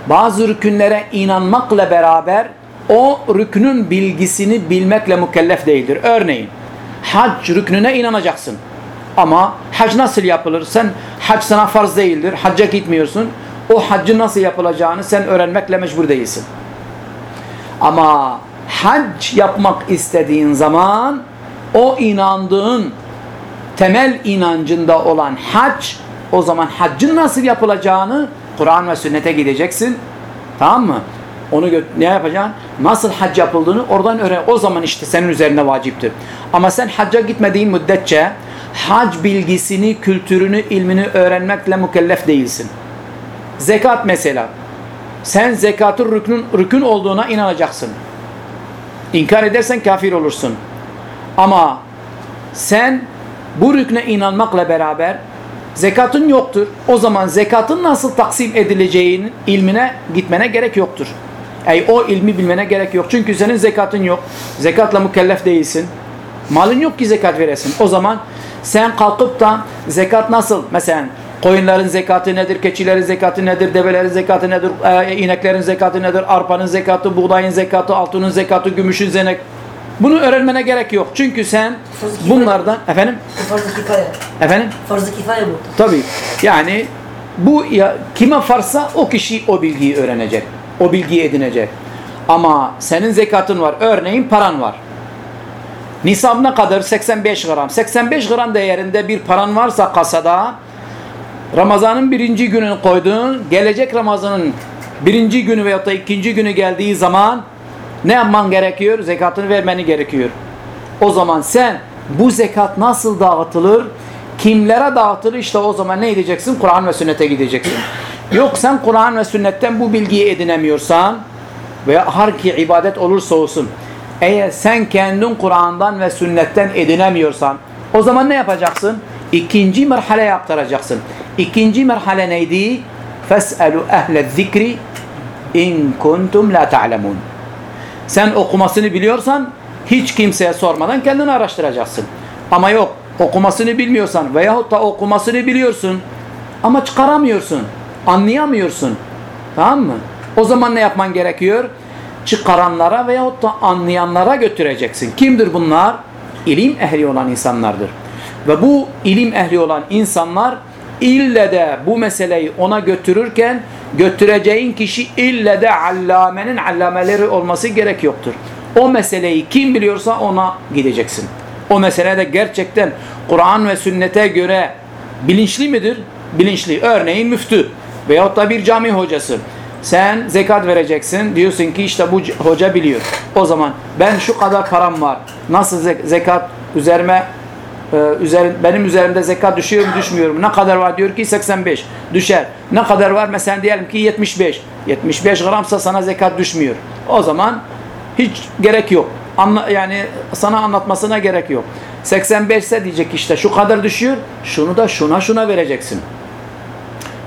bazı rükünlere inanmakla beraber o rüknün bilgisini bilmekle mükellef değildir. Örneğin hac rüknüne inanacaksın. Ama hac nasıl yapılır? Sen hac sana farz değildir. Hacca gitmiyorsun. O haccın nasıl yapılacağını sen öğrenmekle mecbur değilsin. Ama hac yapmak istediğin zaman o inandığın temel inancında olan hac o zaman haccın nasıl yapılacağını Kur'an ve sünnete gideceksin. Tamam mı? Onu ne yapacaksın? Nasıl hac yapıldığını oradan öğren. O zaman işte senin üzerine vaciptir. Ama sen hacca gitmediğin müddetçe hac bilgisini, kültürünü, ilmini öğrenmekle mükellef değilsin. Zekat mesela. Sen zekatın rükün, rükün olduğuna inanacaksın. İnkar edersen kafir olursun. Ama sen bu rükne inanmakla beraber zekatın yoktur. O zaman zekatın nasıl taksim edileceğinin ilmine gitmene gerek yoktur. Ey o ilmi bilmene gerek yok. Çünkü senin zekatın yok. Zekatla mükellef değilsin. Malın yok ki zekat veresin. O zaman sen kalkıp da zekat nasıl? Mesela koyunların zekatı nedir? Keçilerin zekatı nedir? Develerin zekatı nedir? E, ineklerin zekatı nedir? Arpanın zekatı, buğdayın zekatı, altının zekatı, gümüşün zenek. Bunu öğrenmene gerek yok. Çünkü sen bunlardan efendim Farz-ı kifaya. efendim Farz-ı kifaya bu. tabii yani bu ya, kime farsa o kişi o bilgiyi öğrenecek. O bilgiyi edinecek. Ama senin zekatın var. Örneğin paran var. Nisab ne kadar? 85 gram. 85 gram değerinde bir paran varsa kasada Ramazanın birinci gününü koydun. Gelecek Ramazanın birinci günü veyahut da ikinci günü geldiği zaman ne yapman gerekiyor? Zekatını vermeni gerekiyor. O zaman sen bu zekat nasıl dağıtılır? Kimlere dağıtılır? İşte o zaman ne edeceksin? Kur'an ve sünnete gideceksin. Yok sen Kur'an ve sünnetten bu bilgiyi edinemiyorsan veya ki ibadet olursa olsun eğer sen kendin Kur'an'dan ve sünnetten edinemiyorsan o zaman ne yapacaksın? İkinci merhale yaptıracaksın. İkinci merhale neydi? Fes'elu ehle zikri in kuntum la ta'lemun. Sen okumasını biliyorsan hiç kimseye sormadan kendini araştıracaksın. Ama yok okumasını bilmiyorsan veyahut da okumasını biliyorsun ama çıkaramıyorsun, anlayamıyorsun. Tamam mı? O zaman ne yapman gerekiyor? Çıkaranlara veyahut da anlayanlara götüreceksin. Kimdir bunlar? İlim ehli olan insanlardır. Ve bu ilim ehli olan insanlar ille de bu meseleyi ona götürürken götüreceğin kişi ille de allamenin allameleri olması gerek yoktur. O meseleyi kim biliyorsa ona gideceksin. O mesele de gerçekten Kur'an ve sünnete göre bilinçli midir? Bilinçli. Örneğin müftü veyahut da bir cami hocası. Sen zekat vereceksin. Diyorsun ki işte bu hoca biliyor. O zaman ben şu kadar param var. Nasıl zekat üzerime ee, üzerim, benim üzerimde zekat düşüyor mu düşmüyor mu? Ne kadar var? Diyor ki 85. Düşer. Ne kadar var? Mesela diyelim ki 75. 75 gramsa sana zekat düşmüyor. O zaman hiç gerek yok. Anla, yani sana anlatmasına gerek yok. 85 ise diyecek işte şu kadar düşüyor. Şunu da şuna şuna vereceksin.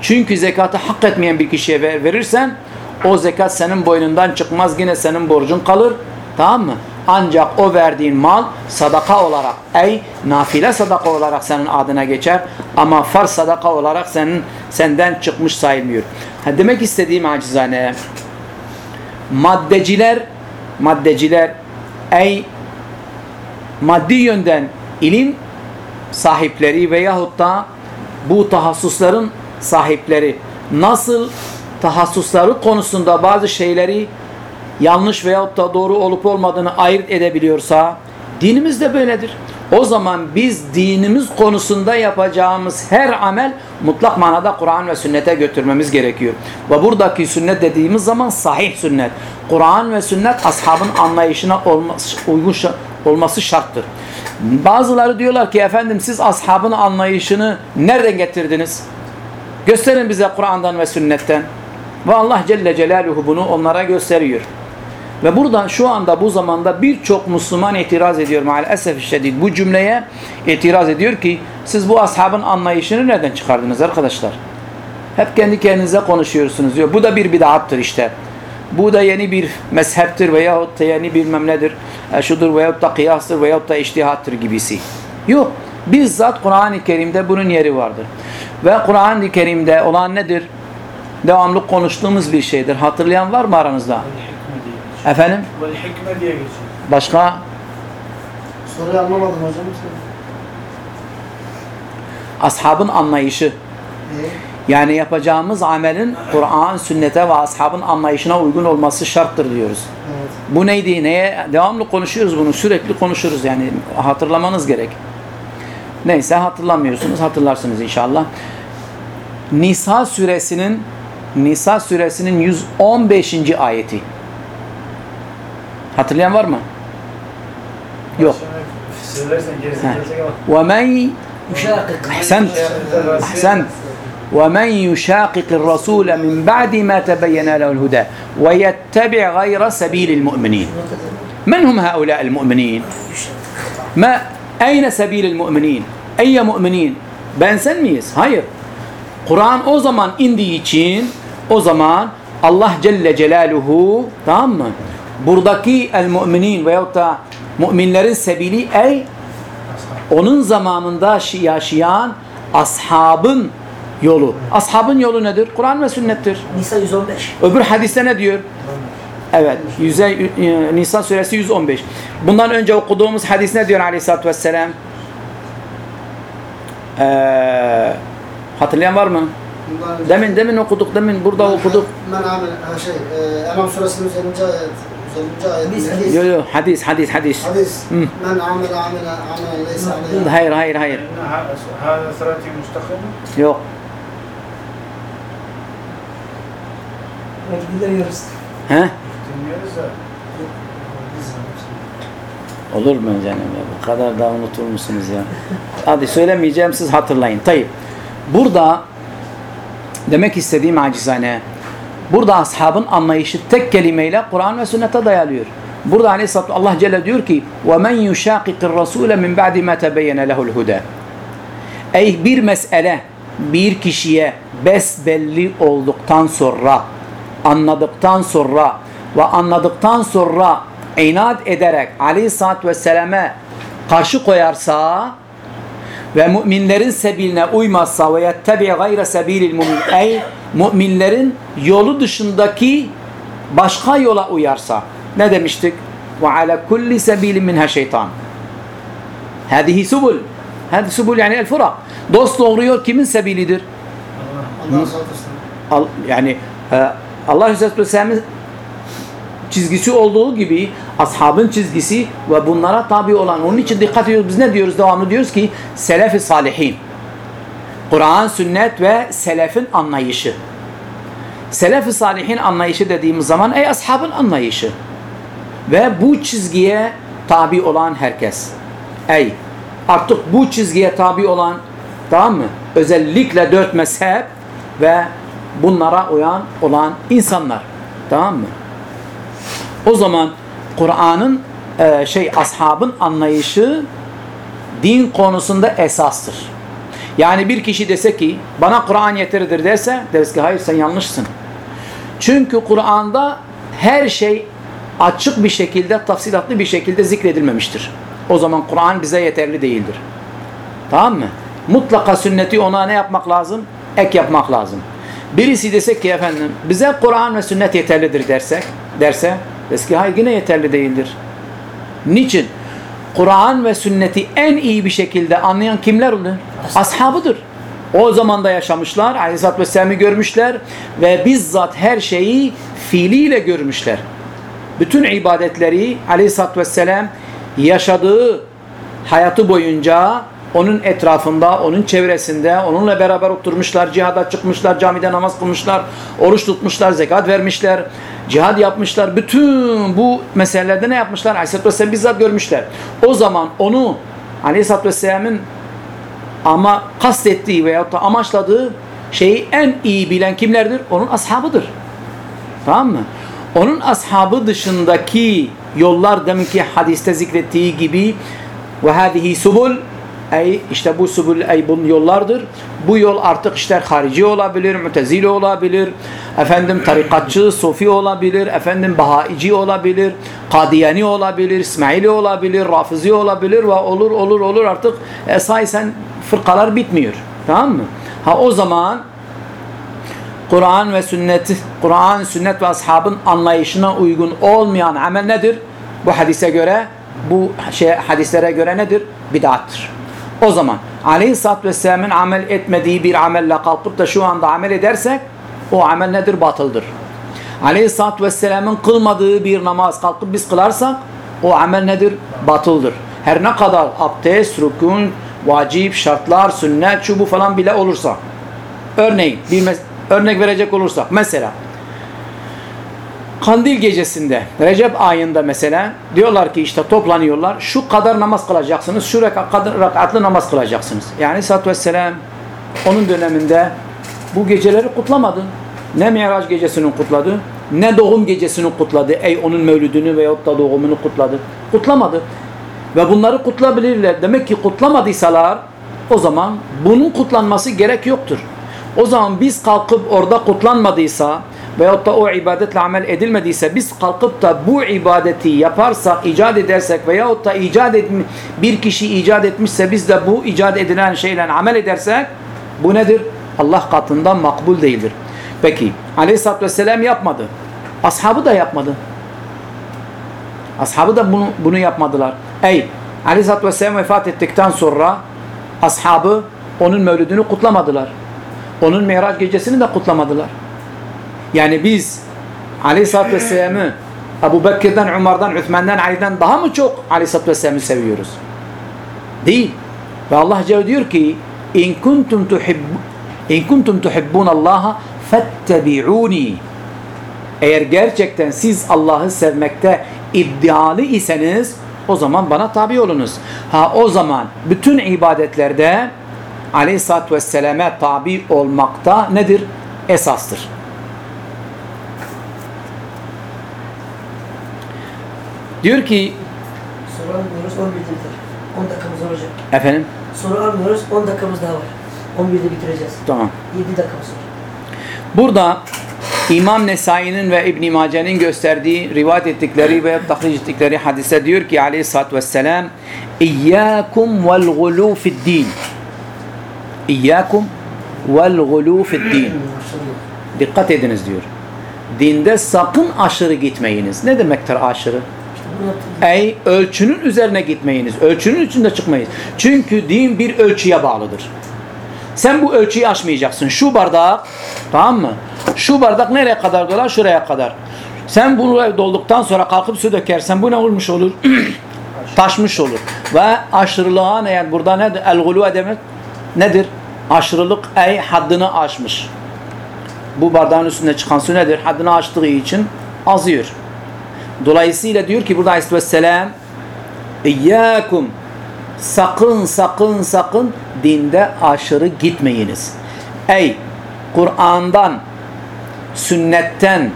Çünkü zekatı hak etmeyen bir kişiye ver, verirsen o zekat senin boynundan çıkmaz. Yine senin borcun kalır. Tamam mı? Ancak o verdiğin mal sadaka olarak ey nafile sadaka olarak senin adına geçer ama farz sadaka olarak senin senden çıkmış sayılmıyor. Ha, demek istediğim acizane maddeciler maddeciler ey maddi yönden ilim sahipleri veyahut da bu tahassusların sahipleri nasıl tahassusları konusunda bazı şeyleri yanlış veyahut da doğru olup olmadığını ayırt edebiliyorsa dinimiz de böyledir. O zaman biz dinimiz konusunda yapacağımız her amel mutlak manada Kur'an ve sünnete götürmemiz gerekiyor. Ve buradaki sünnet dediğimiz zaman sahih sünnet. Kur'an ve sünnet ashabın anlayışına olması, uygun olması şarttır. Bazıları diyorlar ki efendim siz ashabın anlayışını nereden getirdiniz? Gösterin bize Kur'an'dan ve sünnetten. Ve Allah Celle Celaluhu bunu onlara gösteriyor. Ve buradan şu anda bu zamanda birçok Müslüman itiraz ediyor maalesef şiddet bu cümleye itiraz ediyor ki Siz bu ashabın anlayışını nereden çıkardınız arkadaşlar? Hep kendi kendinize konuşuyorsunuz diyor. Bu da bir bid'attır işte. Bu da yeni bir mezheptir veyahut da yeni bir memnedir. E, şudur veyahut da kıyastır veyahut da iştihattır gibisi. Yok. Bizzat Kur'an-ı Kerim'de bunun yeri vardır. Ve Kur'an-ı Kerim'de olan nedir? Devamlı konuştuğumuz bir şeydir. Hatırlayan var mı aranızda? Vel. Efendim? Vel hikme diye geçiyor. Başka? Soruyu anlamadım hocam. Ashabın anlayışı. Ne? Yani yapacağımız amelin Kur'an, sünnete ve ashabın anlayışına uygun olması şarttır diyoruz. Evet. Bu neydi? Neye? Devamlı konuşuyoruz bunu. Sürekli konuşuruz yani. Hatırlamanız gerek. Neyse hatırlamıyorsunuz. Hatırlarsınız inşallah. Nisa suresinin Nisa suresinin 115. ayeti. Hatırlayan var mı? Yok. Söylersen gerisi Ha. gelecek ama. وَمَنْ Müşakık. أحسنت أحسنت ومن يشاقق الرسول من بعد ما تبين له الهدى ويتبع غير سبيل المؤمنين من هم هؤلاء المؤمنين ما Eyne sebilil müminin? Eyye müminin? Ben sen miyiz? Hayır. Kur'an o zaman indiği için o zaman Allah Celle Celaluhu tamam mı? Buradaki el müminin veyahut da müminlerin sebili ey onun zamanında yaşayan ashabın yolu. Ashabın yolu nedir? Kur'an ve sünnettir. Nisa 115. Öbür hadiste ne diyor? Evet. Yüze, e, Nisa suresi 115. Bundan önce okuduğumuz hadis ne diyor aleyhissalatü vesselam? Ee, hatırlayan var mı? Demin demin okuduk, demin burada ben, okuduk. Ben amel, şey, e, Enam suresinin 100. ayet. Yok yok hadis hadis hadis. Hadis. Men amel amel amel leysa aleyhi. Hayır hayır hayır. Hâzâ sırati müstakim. Yok. Belki de yarısı. He? Dinliyoruz. Olur mu canım ya? Bu kadar da unutur musunuz ya? Hadi söylemeyeceğim siz hatırlayın. Tayyip. Burada demek istediğim acizane burada ashabın anlayışı tek kelimeyle Kur'an ve sünnete dayalıyor. Burada aleyhissalatü Allah Celle diyor ki وَمَنْ يُشَاقِقِ الرَّسُولَ مِنْ بَعْدِ مَا تَبَيَّنَ لَهُ الْهُدَى Ey bir mesele bir kişiye besbelli olduktan sonra anladıktan sonra ve anladıktan sonra inat ederek aleyhissalatü vesselam'e karşı koyarsa ve müminlerin sebiline uymazsa ve yettebi gayre sebilil mumin ey müminlerin yolu dışındaki başka yola uyarsa ne demiştik? Ve ala kulli sebilin minha şeytan. Hadihi subul. Hadi subul yani el furak. Dost doğru yol kimin sebilidir? Allah razı olsun. Al, yani e, Allah Resulü çizgisi olduğu gibi ashabın çizgisi ve bunlara tabi olan onun için dikkat ediyoruz. Biz ne diyoruz? Devamlı diyoruz ki selef-i salihin. Kur'an, sünnet ve selefin anlayışı. Selef-i salihin anlayışı dediğimiz zaman ey ashabın anlayışı. Ve bu çizgiye tabi olan herkes. Ey artık bu çizgiye tabi olan tamam mı? Özellikle dört mezhep ve bunlara uyan olan insanlar. Tamam mı? O zaman Kur'an'ın e, şey ashabın anlayışı din konusunda esastır. Yani bir kişi dese ki bana Kur'an yeterlidir derse deriz ki hayır sen yanlışsın. Çünkü Kur'an'da her şey açık bir şekilde, tafsilatlı bir şekilde zikredilmemiştir. O zaman Kur'an bize yeterli değildir. Tamam mı? Mutlaka sünneti ona ne yapmak lazım? Ek yapmak lazım. Birisi desek ki efendim bize Kur'an ve sünnet yeterlidir dersek, derse deriz ki hayır yine yeterli değildir. Niçin? Kur'an ve sünneti en iyi bir şekilde anlayan kimler olur? Ashabıdır. O zamanda yaşamışlar, Aleyhisselatü Vesselam'ı görmüşler ve bizzat her şeyi fiiliyle görmüşler. Bütün ibadetleri Aleyhisselatü Vesselam yaşadığı hayatı boyunca onun etrafında, onun çevresinde, onunla beraber oturmuşlar, cihada çıkmışlar, camide namaz kılmışlar, oruç tutmuşlar, zekat vermişler, cihad yapmışlar. Bütün bu meselelerde ne yapmışlar? Aleyhisselatü Vesselam bizzat görmüşler. O zaman onu Aleyhisselatü Vesselam'ın ama kastettiği veyahut da amaçladığı şeyi en iyi bilen kimlerdir? Onun ashabıdır. Tamam mı? Onun ashabı dışındaki yollar deminki hadiste zikrettiği gibi ve hadihi subul Ey işte bu subul ey bu yollardır. Bu yol artık işte harici olabilir, mütezili olabilir, efendim tarikatçı, sofi olabilir, efendim bahaici olabilir, kadiyani olabilir, İsmaili olabilir, rafizi olabilir ve olur olur olur artık esasen fırkalar bitmiyor. Tamam mı? Ha o zaman Kur'an ve sünnet, Kur'an, sünnet ve ashabın anlayışına uygun olmayan amel nedir? Bu hadise göre, bu şey hadislere göre nedir? Bid'attır. O zaman Aleyhisselatü Vesselam'ın amel etmediği bir amelle kalkıp da şu anda amel edersek o amel nedir? Batıldır. Aleyhisselatü Vesselam'ın kılmadığı bir namaz kalkıp biz kılarsak o amel nedir? Batıldır. Her ne kadar abdest, rükun, vacip, şartlar, sünnet, şu bu falan bile olursa. Örneğin bir örnek verecek olursak mesela Kandil gecesinde Recep ayında mesela diyorlar ki işte toplanıyorlar şu kadar namaz kılacaksınız şu rakatlı namaz kılacaksınız. Yani Satt Vesselam onun döneminde bu geceleri kutlamadı. Ne Miraç gecesini kutladı ne doğum gecesini kutladı. Ey onun mevlüdünü veyahut da doğumunu kutladı. Kutlamadı. Ve bunları kutlayabilirler. Demek ki kutlamadıysalar o zaman bunun kutlanması gerek yoktur. O zaman biz kalkıp orada kutlanmadıysa veyahut da o ibadetle amel edilmediyse biz kalkıp da bu ibadeti yaparsak, icat edersek veyahut da icat etmi, bir kişi icat etmişse biz de bu icat edilen şeyle amel edersek bu nedir? Allah katından makbul değildir. Peki aleyhissalatü vesselam yapmadı. Ashabı da yapmadı. Ashabı da bunu, bunu yapmadılar. Ey aleyhissalatü vesselam vefat ettikten sonra ashabı onun mevlüdünü kutlamadılar. Onun Miraç gecesini de kutlamadılar. Yani biz Aleyhisselatü Vesselam'ı Ebu Bekir'den, Umar'dan, Üthman'dan, Ali'den daha mı çok Aleyhisselatü Vesselam'ı seviyoruz? Değil. Ve Allah Celle diyor ki İn kuntum tuhibbu İn kuntum tuhibbun Allah'a fettebi'uni Eğer gerçekten siz Allah'ı sevmekte iddialı iseniz o zaman bana tabi olunuz. Ha o zaman bütün ibadetlerde Aleyhisselatü Vesselam'a tabi olmakta nedir? Esastır. Diyor ki Soru almıyoruz 11'de biter. 10 dakikamız olacak. efendim Soru almıyoruz 10 dakikamız daha var. 11'de bitireceğiz. tamam. 7 dakikamız var. Burada İmam Nesai'nin ve İbn Mace'nin gösterdiği, rivayet ettikleri ve tahric ettikleri hadise diyor ki aleyhissalatü vesselam İyyâkum vel gulû fid din İyyâkum vel gulû fid din Dikkat ediniz diyor. Dinde sakın aşırı gitmeyiniz. Ne demektir aşırı? Ey ölçünün üzerine gitmeyiniz. Ölçünün içinde çıkmayız. Çünkü din bir ölçüye bağlıdır. Sen bu ölçüyü aşmayacaksın. Şu bardak tamam mı? Şu bardak nereye kadar dolar? Şuraya kadar. Sen bunu dolduktan sonra kalkıp su dökersen bu ne olmuş olur? Taşmış olur. Ve aşırılığa ne yani burada nedir? El-gulu demek nedir? Aşırılık ey haddini aşmış. Bu bardağın üstünde çıkan su nedir? Haddini aştığı için azıyor. Dolayısıyla diyor ki burada Aleyhisselam İyyâkum sakın sakın sakın dinde aşırı gitmeyiniz. Ey Kur'an'dan, sünnetten,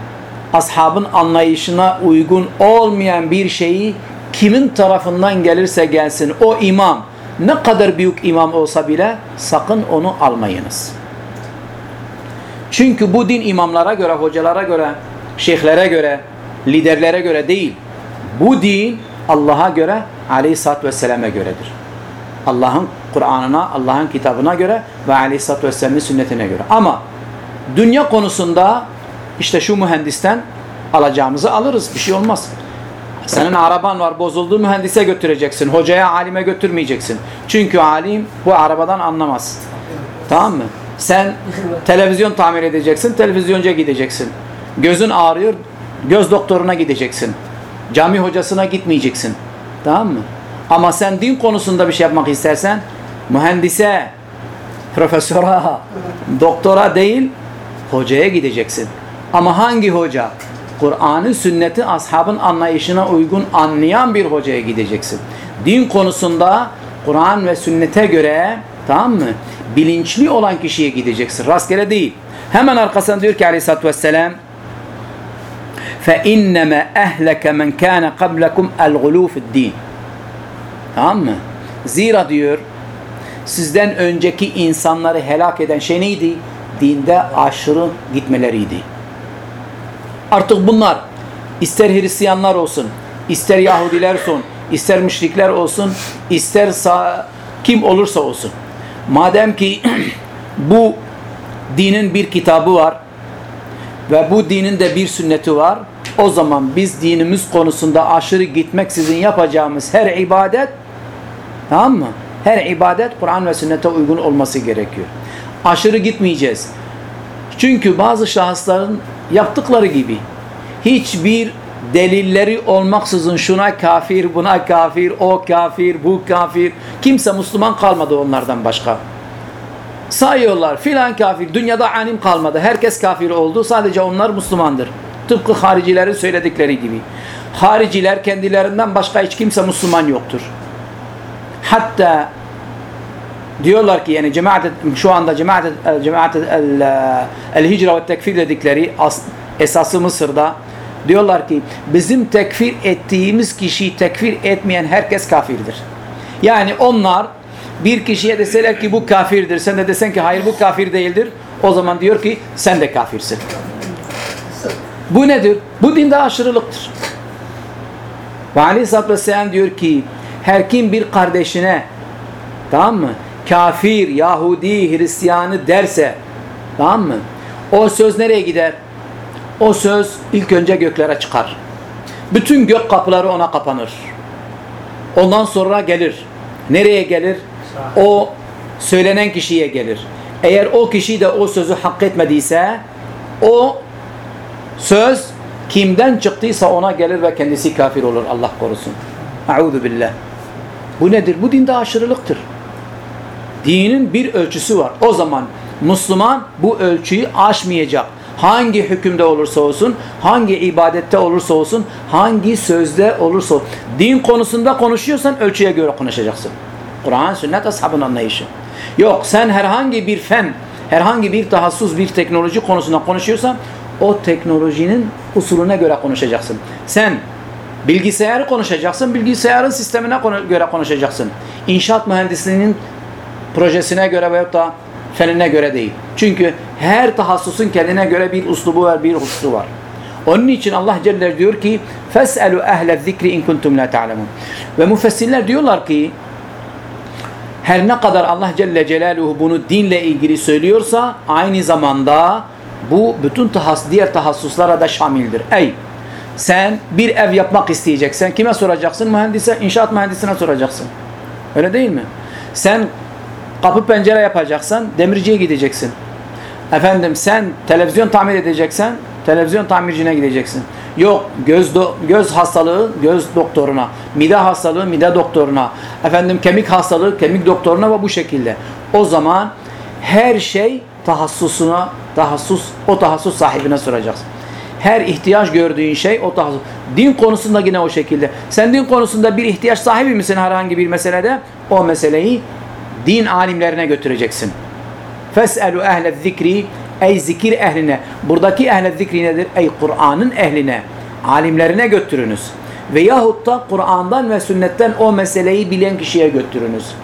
ashabın anlayışına uygun olmayan bir şeyi kimin tarafından gelirse gelsin o imam ne kadar büyük imam olsa bile sakın onu almayınız. Çünkü bu din imamlara göre, hocalara göre, şeyhlere göre, liderlere göre değil. Bu din Allah'a göre, aleyhissalatü vesselam'a göredir. Allah'ın Kur'an'ına, Allah'ın kitabına göre ve aleyhissalatü vesselam'ın sünnetine göre. Ama dünya konusunda işte şu mühendisten alacağımızı alırız. Bir şey olmaz. Senin araban var bozuldu mühendise götüreceksin. Hocaya, alime götürmeyeceksin. Çünkü alim bu arabadan anlamaz. Tamam mı? Sen televizyon tamir edeceksin, televizyonca gideceksin. Gözün ağrıyor, göz doktoruna gideceksin. Cami hocasına gitmeyeceksin. Tamam mı? Ama sen din konusunda bir şey yapmak istersen mühendise, profesöre, doktora değil hocaya gideceksin. Ama hangi hoca? Kur'an'ı, sünneti ashabın anlayışına uygun anlayan bir hocaya gideceksin. Din konusunda Kur'an ve sünnete göre tamam mı? Bilinçli olan kişiye gideceksin. Rastgele değil. Hemen arkasından diyor ki aleyhissalatü vesselam فَاِنَّمَا اَهْلَكَ مَنْ كَانَ قَبْلَكُمْ الْغُلُوفِ الدِّينِ Tamam mı? Zira diyor sizden önceki insanları helak eden şey neydi? Dinde aşırı gitmeleriydi. Artık bunlar ister Hristiyanlar olsun, ister Yahudiler olsun, ister müşrikler olsun, ister sağ, kim olursa olsun. Madem ki bu dinin bir kitabı var ve bu dinin de bir sünneti var, o zaman biz dinimiz konusunda aşırı gitmeksizin yapacağımız her ibadet tamam mı? Her ibadet Kur'an ve sünnete uygun olması gerekiyor. Aşırı gitmeyeceğiz. Çünkü bazı şahısların yaptıkları gibi hiçbir delilleri olmaksızın şuna kafir, buna kafir, o kafir, bu kafir. Kimse Müslüman kalmadı onlardan başka. Sayıyorlar filan kafir. Dünyada alim kalmadı. Herkes kafir oldu. Sadece onlar Müslümandır. Tıpkı haricilerin söyledikleri gibi. Hariciler kendilerinden başka hiç kimse Müslüman yoktur. Hatta diyorlar ki yani cemaat şu anda cemaat cemaat el, el hicra ve tekfir dedikleri as, esası Mısır'da diyorlar ki bizim tekfir ettiğimiz kişiyi tekfir etmeyen herkes kafirdir. Yani onlar bir kişiye deseler ki bu kafirdir sen de desen ki hayır bu kafir değildir o zaman diyor ki sen de kafirsin. Bu nedir? Bu dinde aşırılıktır. Ve Aleyhisselatü Vesselam diyor ki her kim bir kardeşine tamam mı? Kafir, Yahudi, Hristiyanı derse tamam mı? O söz nereye gider? O söz ilk önce göklere çıkar. Bütün gök kapıları ona kapanır. Ondan sonra gelir. Nereye gelir? O söylenen kişiye gelir. Eğer o kişi de o sözü hak etmediyse o söz kimden çıktıysa ona gelir ve kendisi kafir olur. Allah korusun. Euzu billah. Bu nedir? Bu dinde aşırılıktır. Dinin bir ölçüsü var. O zaman Müslüman bu ölçüyü aşmayacak. Hangi hükümde olursa olsun, hangi ibadette olursa olsun, hangi sözde olursa olsun. Din konusunda konuşuyorsan ölçüye göre konuşacaksın. Kur'an, sünnet, ashabın anlayışı. Yok sen herhangi bir fen, herhangi bir tahassus, bir teknoloji konusunda konuşuyorsan o teknolojinin usulüne göre konuşacaksın. Sen bilgisayarı konuşacaksın, bilgisayarın sistemine göre konuşacaksın. İnşaat mühendisliğinin projesine göre veyahut da fenine göre değil. Çünkü her tahassusun kendine göre bir uslubu var, bir huslu var. Onun için Allah Celle diyor ki فَاسْأَلُوا اَهْلَ الذِّكْرِ اِنْ كُنْتُمْ لَا تَعْلَمُونَ Ve müfessirler diyorlar ki her ne kadar Allah Celle Celaluhu bunu dinle ilgili söylüyorsa aynı zamanda bu bütün tahas, diğer tahassuslara da şamildir. Ey sen bir ev yapmak isteyeceksen kime soracaksın? Mühendise, inşaat mühendisine soracaksın. Öyle değil mi? Sen kapı pencere yapacaksan demirciye gideceksin. Efendim sen televizyon tamir edeceksen televizyon tamircine gideceksin. Yok göz do göz hastalığı göz doktoruna, mide hastalığı mide doktoruna, efendim kemik hastalığı kemik doktoruna ve bu şekilde. O zaman her şey tahassusuna, tahassus o tahassus sahibine soracaksın. Her ihtiyaç gördüğün şey o tahassus. Din konusunda yine o şekilde. Sen din konusunda bir ihtiyaç sahibi misin herhangi bir meselede? O meseleyi din alimlerine götüreceksin. Fes'elu ehle zikri ey zikir ehline. Buradaki ehle zikri nedir? Ey Kur'an'ın ehline, alimlerine götürünüz. Ve yahut da Kur'an'dan ve sünnetten o meseleyi bilen kişiye götürünüz.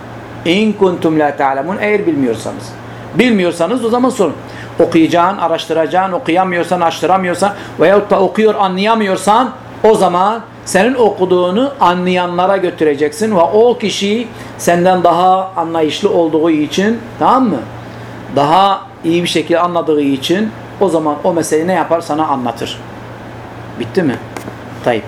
İn kuntum la ta'lemun eğer bilmiyorsanız. Bilmiyorsanız o zaman sorun. Okuyacağın, araştıracaksın, okuyamıyorsan, araştıramıyorsan veyahut da okuyor, anlayamıyorsan o zaman senin okuduğunu anlayanlara götüreceksin ve o kişi senden daha anlayışlı olduğu için tamam mı? Daha iyi bir şekilde anladığı için o zaman o meseleyi ne yapar? Sana anlatır. Bitti mi? Tayyip.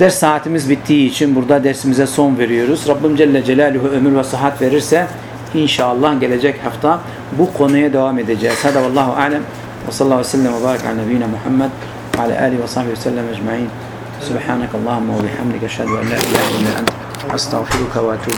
Ders saatimiz bittiği için burada dersimize son veriyoruz. Rabbim Celle Celaluhu ömür ve sıhhat verirse inşallah gelecek hafta bu konuya devam edeceğiz. Hada vallahu alem ve sallallahu aleyhi ve sellem ve barik ala nebiyyina Muhammed ve ala alihi ve sahbihi ve sellem ecma'in. Subhanakallahumma ve bihamdike eşhedü en la ilahe illa ente estağfiruke ve etûbü